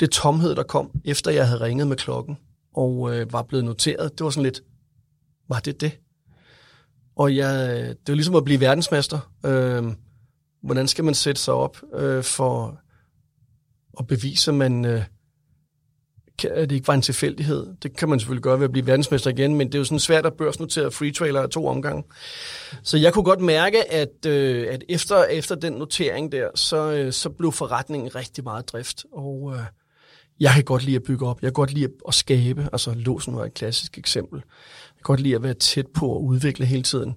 det tomhed, der kom, efter jeg havde ringet med klokken og øh, var blevet noteret. Det var sådan lidt, var det det? Og jeg, øh, det var ligesom at blive verdensmester. Øh, hvordan skal man sætte sig op øh, for at bevise, at man, øh, at det ikke var en tilfældighed. Det kan man selvfølgelig gøre ved at blive verdensmester igen, men det er jo sådan svært at børsnotere free trailer af to omgange. Så jeg kunne godt mærke, at, øh, at efter, efter den notering der, så, øh, så blev forretningen rigtig meget drift. Og øh, jeg kan godt lide at bygge op. Jeg kan godt lide at skabe. Altså låsen var et klassisk eksempel. Jeg kan godt lide at være tæt på og udvikle hele tiden.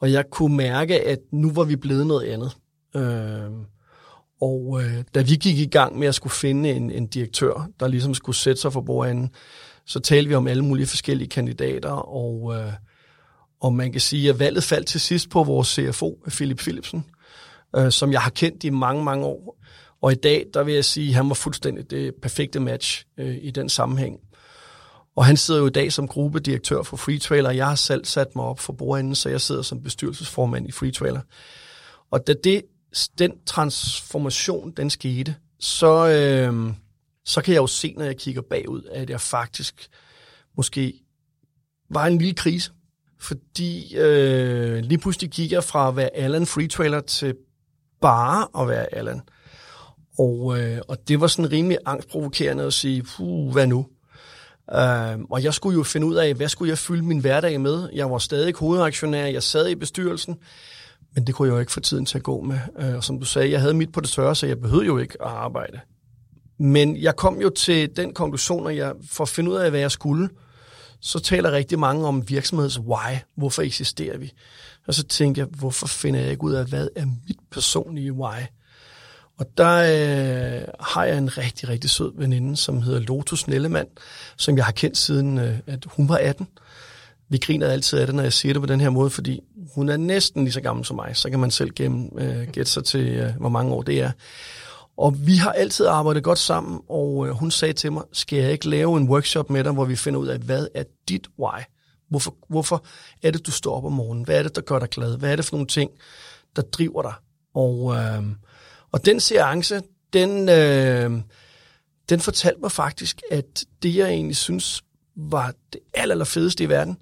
Og jeg kunne mærke, at nu var vi blevet noget andet. Øh, og øh, da vi gik i gang med at skulle finde en, en direktør, der ligesom skulle sætte sig for bordenden, så talte vi om alle mulige forskellige kandidater, og, øh, og man kan sige, at valget faldt til sidst på vores CFO, Philip Philipsen, øh, som jeg har kendt i mange, mange år. Og i dag, der vil jeg sige, at han var fuldstændig det perfekte match øh, i den sammenhæng. Og han sidder jo i dag som gruppedirektør for Free Trailer. Jeg har selv sat mig op for bordenden, så jeg sidder som bestyrelsesformand i Free Trailer. Og da det den transformation, den skete, så, øh, så kan jeg jo se, når jeg kigger bagud, at jeg faktisk måske var en lille krise. Fordi øh, lige pludselig gik jeg fra at være Allan Free Trailer til bare at være Allan. Og, øh, og det var sådan rimelig angstprovokerende at sige, puh, hvad nu? Øh, og jeg skulle jo finde ud af, hvad skulle jeg fylde min hverdag med? Jeg var stadig hovedaktionær, jeg sad i bestyrelsen. Men det kunne jeg jo ikke få tiden til at gå med. Øh, og som du sagde, jeg havde mit på det tørre, så jeg behøvede jo ikke at arbejde. Men jeg kom jo til den konklusion, at jeg, for at finde ud af, hvad jeg skulle, så taler rigtig mange om virksomheds why. Hvorfor eksisterer vi? Og så tænkte jeg, hvorfor finder jeg ikke ud af, hvad er mit personlige why? Og der øh, har jeg en rigtig, rigtig sød veninde, som hedder Lotus Nellemand, som jeg har kendt siden, øh, at hun var 18. Vi griner altid af det, når jeg siger det på den her måde, fordi hun er næsten lige så gammel som mig. Så kan man selv gennem, øh, gætte sig til, øh, hvor mange år det er. Og vi har altid arbejdet godt sammen, og øh, hun sagde til mig, skal jeg ikke lave en workshop med dig, hvor vi finder ud af, hvad er dit why? Hvorfor, hvorfor er det, du står op om morgenen? Hvad er det, der gør dig glad? Hvad er det for nogle ting, der driver dig? Og, øh, og den seance, den, øh, den fortalte mig faktisk, at det, jeg egentlig synes var det aller, aller fedeste i verden,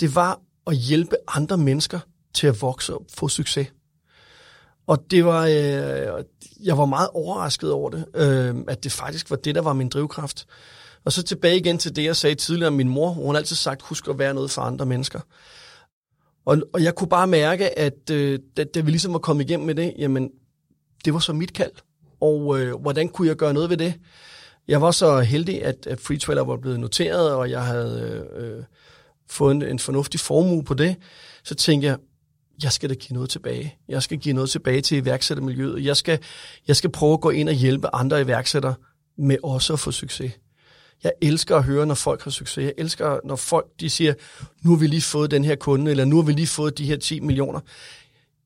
det var at hjælpe andre mennesker til at vokse og få succes. Og det var, øh, jeg var meget overrasket over det, øh, at det faktisk var det, der var min drivkraft. Og så tilbage igen til det, jeg sagde tidligere. Min mor, hun har altid sagt, husk at være noget for andre mennesker. Og, og jeg kunne bare mærke, at øh, da, da vi ligesom var kommet igennem med det, jamen, det var så mit kald. Og øh, hvordan kunne jeg gøre noget ved det? Jeg var så heldig, at, at Free Trailer var blevet noteret, og jeg havde øh, øh, fået en, en fornuftig formue på det, så tænkte jeg, jeg skal da give noget tilbage. Jeg skal give noget tilbage til iværksættermiljøet. Jeg skal, jeg skal prøve at gå ind og hjælpe andre iværksættere med også at få succes. Jeg elsker at høre, når folk har succes. Jeg elsker, når folk de siger, nu har vi lige fået den her kunde, eller nu har vi lige fået de her 10 millioner.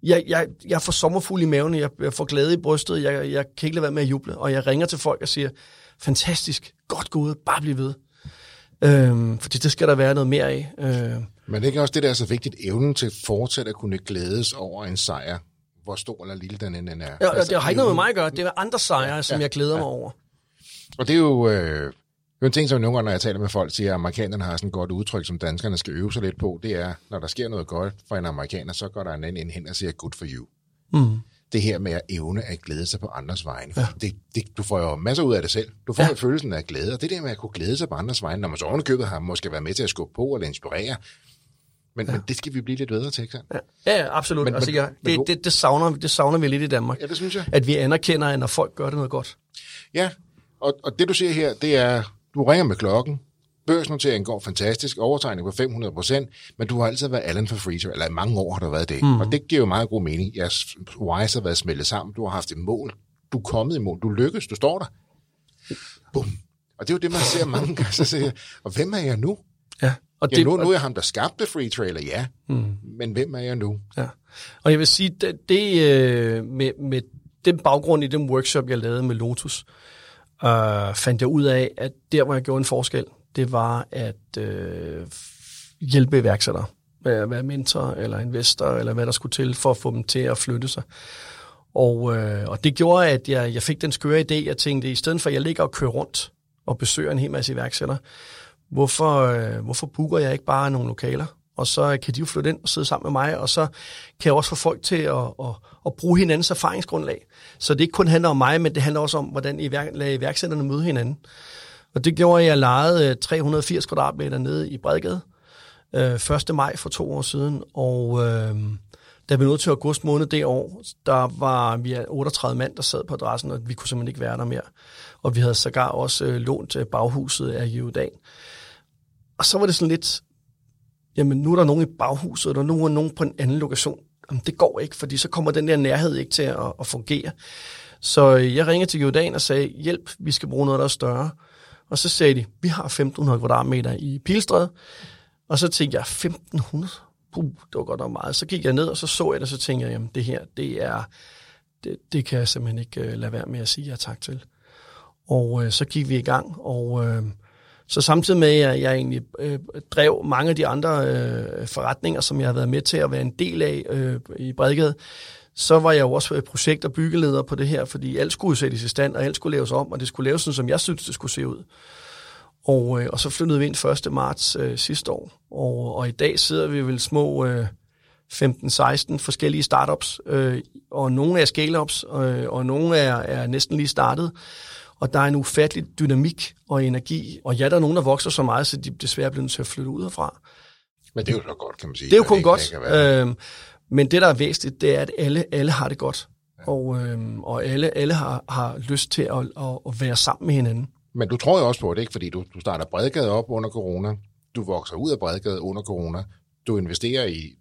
Jeg, jeg, jeg får sommerfuld i maven, jeg, jeg får glæde i brystet, jeg, jeg kan ikke lade være med at juble, og jeg ringer til folk og siger, fantastisk, godt gået, bare bliv ved. Øhm, fordi det skal der være noget mere af. Øhm. Men det er ikke også det, der er så vigtigt, evnen til fortsat at kunne glædes over en sejr, hvor stor eller lille den end er. Ja, altså, det har ikke noget med mig at gøre, det er andre sejre, som ja, jeg glæder ja. mig over. Og det er jo... Øh, det er en ting, som nogle gange, når jeg taler med folk, siger, at amerikanerne har sådan et godt udtryk, som danskerne skal øve sig lidt på. Det er, når der sker noget godt for en amerikaner, så går der en anden hen og siger, good for you. Mm. Det her med at evne at glæde sig på andres vegne. Ja. Det, det, du får jo masser ud af det selv. Du får ja. følelsen af glæde, og det der med at kunne glæde sig på andres vegne, når man så ovenikøbet har måske været med til at skubbe på eller inspirere, men, ja. men det skal vi blive lidt bedre til, ikke Ja, ja absolut. Men, altså, ja, det, det, det, savner, det savner vi lidt i Danmark. Ja, det synes jeg. At vi anerkender, at når folk gør det noget godt. Ja, og, og det du siger her, det er, du ringer med klokken, børsnoteringen går fantastisk, overtegning på 500 procent, men du har altid været Allen for Freezer, eller i mange år har du været det. Mm. Og det giver jo meget god mening. Jeres wise har været smeltet sammen, du har haft et mål, du er kommet i mål, du lykkes, du står der. Bum. Og det er jo det, man ser mange (laughs) gange, så siger og hvem er jeg nu? Ja. Og ja, det, nu, nu er jeg ham, der skabte Free Trailer, ja. Mm. Men hvem er jeg nu? Ja. Og jeg vil sige, det, det øh, med, med den baggrund i den workshop, jeg lavede med Lotus, øh, Øh, fandt jeg ud af, at der, hvor jeg gjorde en forskel, det var at øh, hjælpe iværksættere med at være mentor eller investor, eller hvad der skulle til for at få dem til at flytte sig. Og, øh, og det gjorde, at jeg, jeg fik den skøre idé, jeg tænkte, i stedet for at jeg ligger og kører rundt og besøger en hel masse iværksættere, hvorfor, øh, hvorfor booker jeg ikke bare nogle lokaler? Og så kan de jo flytte ind og sidde sammen med mig, og så kan jeg også få folk til at, at, at bruge hinandens erfaringsgrundlag. Så det ikke kun handler om mig, men det handler også om, hvordan iværksætterne møde hinanden. Og det gjorde, at jeg lejede øh, 380 kvadratmeter nede i Bredgade øh, 1. maj for to år siden, og øh, da vi nåede til august måned det år, der var vi 38 mand, der sad på adressen, og vi kunne simpelthen ikke være der mere. Og vi havde sågar også øh, lånt øh, baghuset af Judan. Og så var det sådan lidt, jamen nu er der nogen i baghuset, og nu er nogen på en anden lokation. Jamen det går ikke, fordi så kommer den der nærhed ikke til at, at fungere. Så øh, jeg ringede til Jordan og sagde, hjælp, vi skal bruge noget, der er større. Og så sagde de, vi har 1.500 kvadratmeter i Pilstræde. Og så tænkte jeg, 1.500? Puh, det var godt nok meget. Så gik jeg ned, og så så jeg det, og så tænkte jeg, jamen det her, det er, det, det kan jeg simpelthen ikke uh, lade være med at sige ja tak til. Og øh, så gik vi i gang, og øh, så samtidig med, at jeg egentlig øh, drev mange af de andre øh, forretninger, som jeg har været med til at være en del af øh, i Bredgade, så var jeg jo også øh, projekt- og byggeleder på det her, fordi alt skulle sættes i stand, og alt skulle laves om, og det skulle laves sådan, som jeg synes, det skulle se ud. Og, øh, og så flyttede vi ind 1. marts øh, sidste år, og, og i dag sidder vi vel små øh, 15-16 forskellige startups, øh, og nogle er scale-ups, øh, og nogle er, er næsten lige startet. Og der er en ufattelig dynamik og energi, og ja, der er nogen, der vokser så meget, så de desværre bliver nødt til at flytte ud herfra. Men det er jo så godt, kan man sige. Det er jo kun godt. Øh, men det, der er væsentligt, det er, at alle, alle har det godt. Ja. Og, øhm, og alle, alle har, har lyst til at, at, at være sammen med hinanden. Men du tror jo også på det, ikke? Fordi du, du starter Bredgade op under corona. Du vokser ud af Bredgade under corona. Du investerer i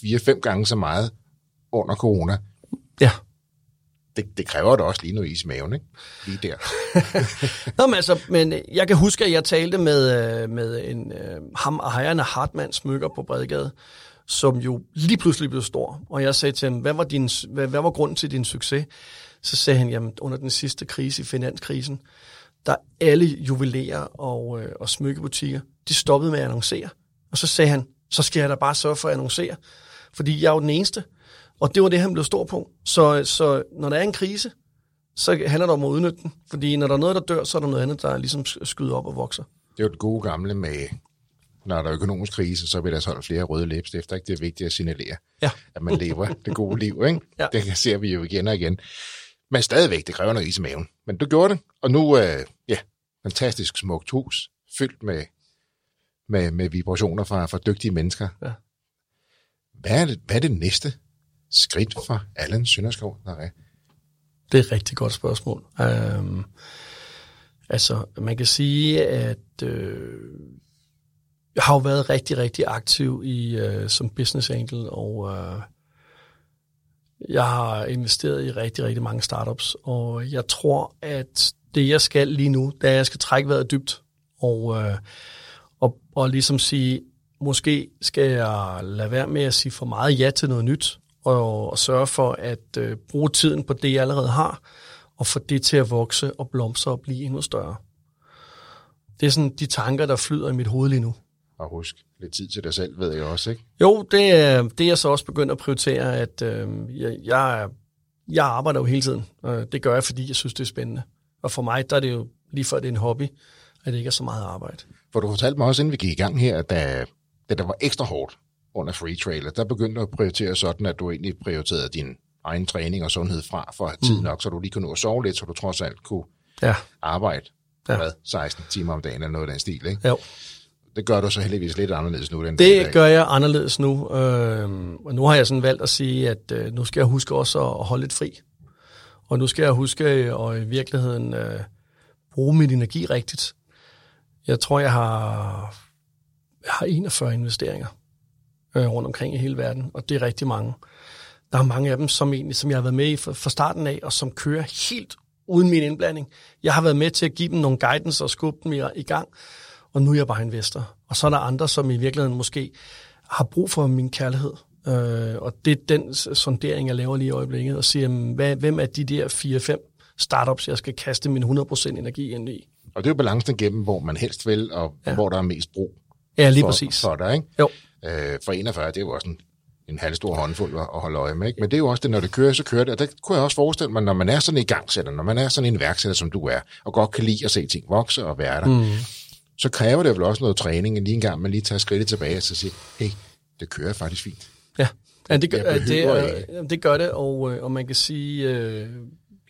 fire-fem gange så meget under corona. Ja. Det, det kræver da også lige noget is i maven, ikke? Lige der. (laughs) Nå, men altså, men jeg kan huske, at jeg talte med, øh, med en, øh, ham ejeren af Hartmann Smykker på Bredegade, som jo lige pludselig blev stor. Og jeg sagde til ham, hvad var, din, hvad, hvad var grunden til din succes? Så sagde han, jamen under den sidste krise, finanskrisen, der alle juvelerer og, øh, og smykkebutikker, de stoppede med at annoncere. Og så sagde han, så skal jeg da bare sørge for at annoncere, fordi jeg er jo den eneste. Og det var det, han blev stor på. Så, så når der er en krise, så handler det om at udnytte den. Fordi når der er noget, der dør, så er der noget andet, der ligesom skyder op og vokser. Det er jo det gode gamle med, når der er økonomisk krise, så vil der sådan flere røde læbstifter. Ikke? Det er vigtigt at signalere, ja. at man lever (laughs) det gode liv. Ikke? Ja. Det ser vi jo igen og igen. Men stadigvæk, det kræver noget is i maven. Men du gjorde det, og nu, øh, ja, fantastisk smukt hus, fyldt med, med, med vibrationer fra, fra dygtige mennesker. Ja. Hvad, er det, hvad er det næste skridt for Allan Sønderskov, der er? Det er et rigtig godt spørgsmål. Um, altså, man kan sige, at øh, jeg har jo været rigtig, rigtig aktiv i øh, som business angel, og øh, jeg har investeret i rigtig, rigtig mange startups, og jeg tror, at det jeg skal lige nu, det er, at jeg skal trække vejret dybt, og, øh, og, og ligesom sige, måske skal jeg lade være med at sige for meget ja til noget nyt, og, og sørge for at uh, bruge tiden på det, jeg allerede har, og få det til at vokse og blomstre og blive endnu større. Det er sådan de tanker, der flyder i mit hoved lige nu. Og husk, lidt tid til dig selv, ved jeg også, ikke? Jo, det det er jeg så også begyndt at prioritere, at øh, jeg, jeg, jeg arbejder jo hele tiden. Det gør jeg, fordi jeg synes, det er spændende. Og for mig, der er det jo lige før det er en hobby, at det ikke er så meget arbejde. For du fortalte mig også, inden vi gik i gang her, at da, da der var ekstra hårdt under Free Trailer, der begyndte at prioritere sådan, at du egentlig prioriterede din egen træning og sundhed fra for at have tid mm. nok, så du lige kunne nå at sove lidt, så du trods alt kunne ja. arbejde ja. hvad, 16 timer om dagen eller noget af den stil, ikke? Jo. Det gør du så heldigvis lidt anderledes nu. Den det gør jeg anderledes nu, øh, og nu har jeg sådan valgt at sige, at øh, nu skal jeg huske også at holde lidt fri. Og nu skal jeg huske at i virkeligheden øh, bruge min energi rigtigt. Jeg tror, jeg har, jeg har 41 investeringer øh, rundt omkring i hele verden, og det er rigtig mange. Der er mange af dem, som, egentlig, som jeg har været med i fra starten af, og som kører helt uden min indblanding. Jeg har været med til at give dem nogle guidance og skubbe dem i, i gang, og nu er jeg bare investor. Og så er der andre, som i virkeligheden måske har brug for min kærlighed. Øh, og det er den sondering, jeg laver lige i øjeblikket, og siger, hvad, hvem er de der 4-5 startups, jeg skal kaste min 100% energi ind i? Og det er jo balancen igennem, hvor man helst vil, og ja. hvor der er mest brug ja, lige for, præcis. for dig. Ikke? Jo. Øh, for 41, det er jo også en en halv stor håndfuld at holde øje med. Ikke? Men det er jo også det, når det kører, så kører det. Og der kunne jeg også forestille mig, når man er sådan en gangsætter, når man er sådan en værksætter, som du er, og godt kan lide at se ting vokse og være der, mm. så kræver det vel også noget træning, lige en gang man lige tager skridtet tilbage og så siger, hey, det kører faktisk fint. Ja, ja det, gør, det, øh, det gør det, og, øh, og man kan sige, øh,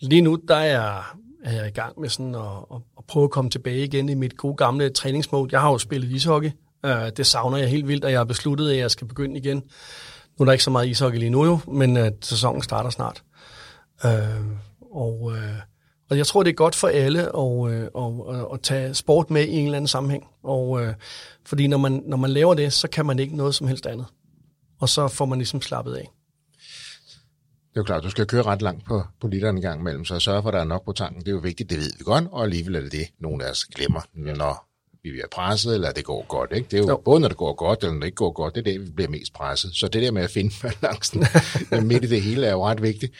lige nu, der er, er jeg i gang med sådan at, at, at prøve at komme tilbage igen i mit gode gamle træningsmål. Jeg har jo spillet ishockey, øh, det savner jeg helt vildt, og jeg har besluttet, at jeg skal begynde igen. Nu er der ikke så meget ishockey lige nu jo, men øh, sæsonen starter snart. Øh, og, øh, og jeg tror, det er godt for alle at, uh, og, uh, at tage sport med i en eller anden sammenhæng. Og, øh, fordi når man, når man laver det, så kan man ikke noget som helst andet. Og så får man ligesom slappet af. Det er jo klart, du skal køre ret langt på, på literen en gang imellem, så sørge for, at der er nok på tanken. Det er jo vigtigt, det ved vi godt, og alligevel er det det, nogen af os glemmer, når vi bliver presset, eller det går godt. Ikke? Det er jo, jo både, når det går godt, eller når det ikke går godt, det er det, vi bliver mest presset. Så det der med at finde (laughs) balancen (laughs) midt i det hele er jo ret vigtigt.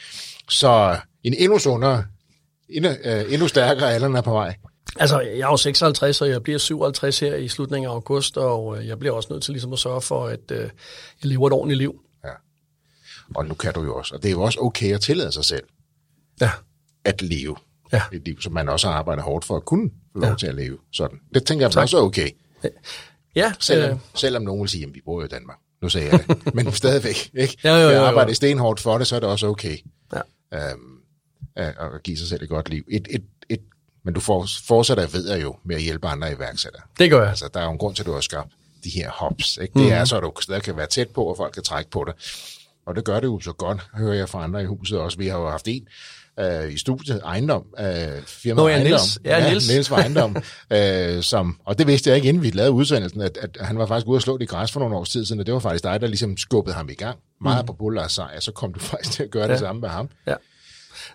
Så en endnu sundere, endnu, uh, endnu stærkere alderen er på vej. Altså, jeg er jo 56, og jeg bliver 57 her i slutningen af august, og øh, jeg bliver også nødt til ligesom at sørge for, at uh, jeg lever et ordentligt liv. Ja. Og nu kan du jo også. Og det er jo også okay at tillade sig selv ja. at leve ja. et liv, som man også arbejder hårdt for at kunne lov ja. til at leve. Sådan. Det tænker jeg også er okay. Ja. Selvom, øh... selvom nogen vil sige, at vi bor jo i Danmark. Nu sagde jeg det. Men (laughs) stadigvæk. Ikke? Ja, jo, jo, jo. Jeg arbejder stenhårdt for det, så er det også okay. Ja. Øhm, at give sig selv et godt liv. Et, et, et, men du fortsætter ved jo med at hjælpe andre iværksættere. Det gør jeg. Altså, der er jo en grund til, at du har skabt de her hops. Ikke? Det mm. er så, at du stadig kan være tæt på, og folk kan trække på det. Og det gør det jo så godt, hører jeg fra andre i huset også. Vi har jo haft en, øh, i studiet, Ejendom, øh, firma Nå, ja, Ejendom. Niels. Ja, ja, Niels. Niels var Ejendom, (laughs) øh, som, og det vidste jeg ikke, inden vi lavede udsendelsen, at, at han var faktisk ude og slå det græs for nogle års tid siden, og det var faktisk dig, der ligesom skubbede ham i gang. Meget mm. på Buller sejr, så kom du (laughs) faktisk til at gøre ja. det samme med ham. Ja.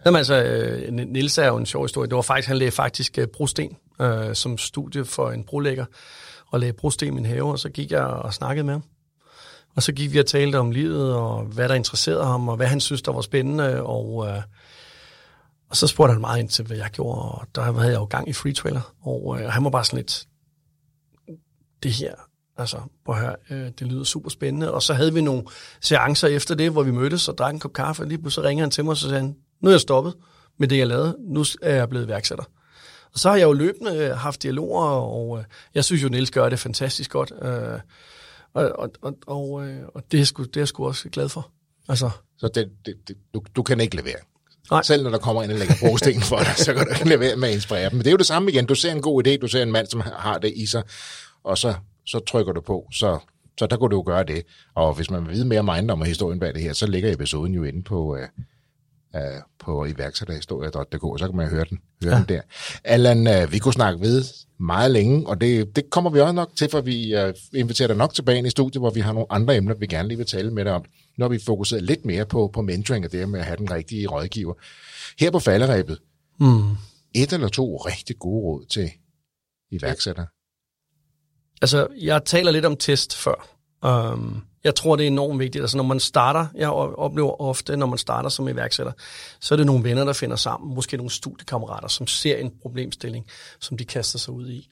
Jamen altså, øh, Niels er jo en sjov historie. Det var faktisk, han lagde faktisk uh, brosten øh, som studie for en brolægger, og lagde brosten i min have, og så gik jeg og snakkede med ham. Og så gik vi og talte om livet, og hvad der interesserede ham, og hvad han synes, der var spændende, og øh, og så spurgte han meget ind til, hvad jeg gjorde, og der havde jeg jo gang i free trailer, og øh, han var bare sådan lidt, det her, altså, prøv at høre, øh, det lyder super spændende. Og så havde vi nogle seancer efter det, hvor vi mødtes og drak en kop kaffe, og lige pludselig ringer han til mig, og så sagde han, nu er jeg stoppet med det, jeg lavede, nu er jeg blevet værksætter. Og så har jeg jo løbende øh, haft dialoger, og øh, jeg synes jo, Niels gør det fantastisk godt. Øh, og, og, og, og, øh, og det, er sgu, det er jeg sgu også glad for. Altså. Så det, det, det, du, du kan ikke levere? Nej. Selv når der kommer ind og lægger brosten for dig, så kan du levere med at inspirere dem. Men det er jo det samme igen. Du ser en god idé, du ser en mand, som har det i sig, og så, så trykker du på. Så, så der kunne du jo gøre det. Og hvis man vil vide mere om ejendommen og historien bag det her, så ligger episoden jo inde på, uh, uh, på iværksætterhistorie.dk, så kan man høre den, høre ja. den der. Allan, uh, vi kunne snakke ved meget længe, og det, det kommer vi også nok til, for vi uh, inviterer dig nok tilbage i studiet, hvor vi har nogle andre emner, vi gerne lige vil tale med dig om. Nu har vi fokuseret lidt mere på, på mentoring og det med at have den rigtige rådgiver. Her på falderæbet, mm. et eller to rigtig gode råd til iværksætter. Altså, jeg taler lidt om test før. Um, jeg tror, det er enormt vigtigt. Altså, når man starter, jeg oplever ofte, når man starter som iværksætter, så er det nogle venner, der finder sammen, måske nogle studiekammerater, som ser en problemstilling, som de kaster sig ud i.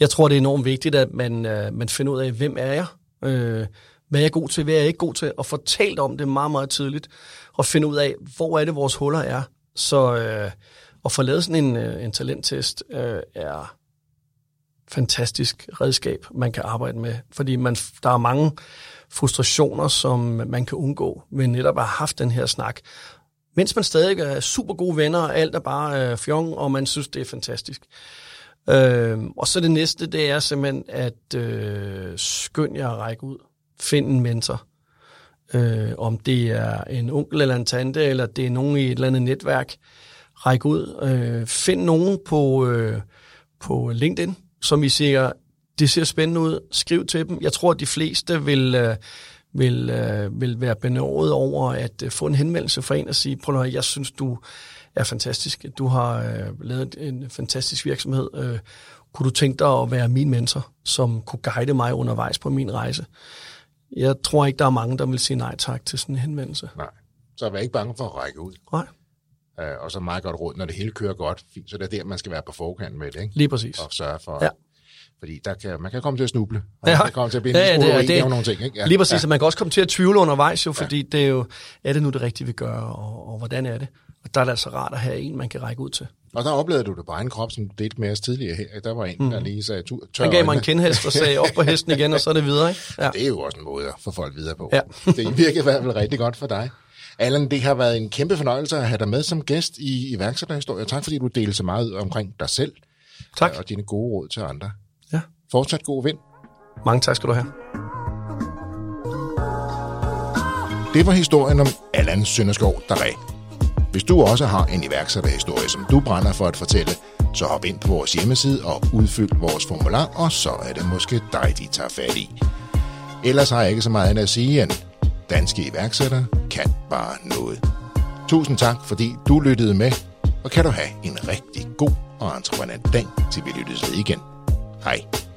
Jeg tror, det er enormt vigtigt, at man, øh, man finder ud af, hvem er jeg? Øh, hvad er jeg god til, hvad er jeg ikke god til, og få talt om det meget, meget tidligt, og finde ud af, hvor er det, vores huller er. Så øh, at få lavet sådan en, øh, en talenttest øh, er fantastisk redskab, man kan arbejde med, fordi man, der er mange frustrationer, som man kan undgå ved netop at have haft den her snak. Mens man stadig er super gode venner, og alt er bare øh, fjong, og man synes, det er fantastisk. Øh, og så det næste, det er simpelthen at øh, skynd jer at række ud. Find en mentor. Øh, om det er en onkel eller en tante, eller det er nogen i et eller andet netværk. Ræk ud. Øh, find nogen på, øh, på LinkedIn, som I siger, det ser spændende ud, skriv til dem. Jeg tror, at de fleste vil, øh, vil, øh, vil være benådet over at øh, få en henvendelse fra en og sige, prøv at jeg synes, du er fantastisk. Du har lavet en fantastisk virksomhed. kunne du tænke dig at være min mentor, som kunne guide mig undervejs på min rejse? Jeg tror ikke, der er mange, der vil sige nej tak til sådan en henvendelse. Nej, så er jeg ikke bange for at række ud. Nej. og så meget godt råd, når det hele kører godt. Fint, så det er der, man skal være på forkant med det, ikke? Lige præcis. Og sørge for, ja fordi der kan, man kan komme til at snuble, og ja. man kan komme til at blive ja, ja, det, det, nogle ting. Ikke? Ja. Lige præcis, ja. man kan også komme til at tvivle undervejs, jo, fordi ja. det er jo, er det nu det rigtige, vi gør, og, og hvordan er det? Og der er det altså rart at have en, man kan række ud til. Og der oplevede du det på egen krop, som du delte med os tidligere her. Der var en, mm. der lige sagde, tør Han gav mig en kindhest og sagde op på hesten igen, og så er det videre. Ikke? Ja. (laughs) Det er jo også en måde at få folk videre på. Ja. (laughs) det virker i hvert fald rigtig godt for dig. Allan, det har været en kæmpe fornøjelse at have dig med som gæst i iværksætterhistorie. Tak fordi du delte så meget omkring dig selv tak. og dine gode råd til andre. Fortsat god vind. Mange tak skal du have. Det var historien om Allan Sønderskov Daré. Hvis du også har en iværksætterhistorie, som du brænder for at fortælle, så hop ind på vores hjemmeside og udfyld vores formular, og så er det måske dig, de tager fat i. Ellers har jeg ikke så meget andet at sige, end danske iværksættere kan bare noget. Tusind tak, fordi du lyttede med, og kan du have en rigtig god og entreprenant dag, til vi lyttes ved igen. Hej.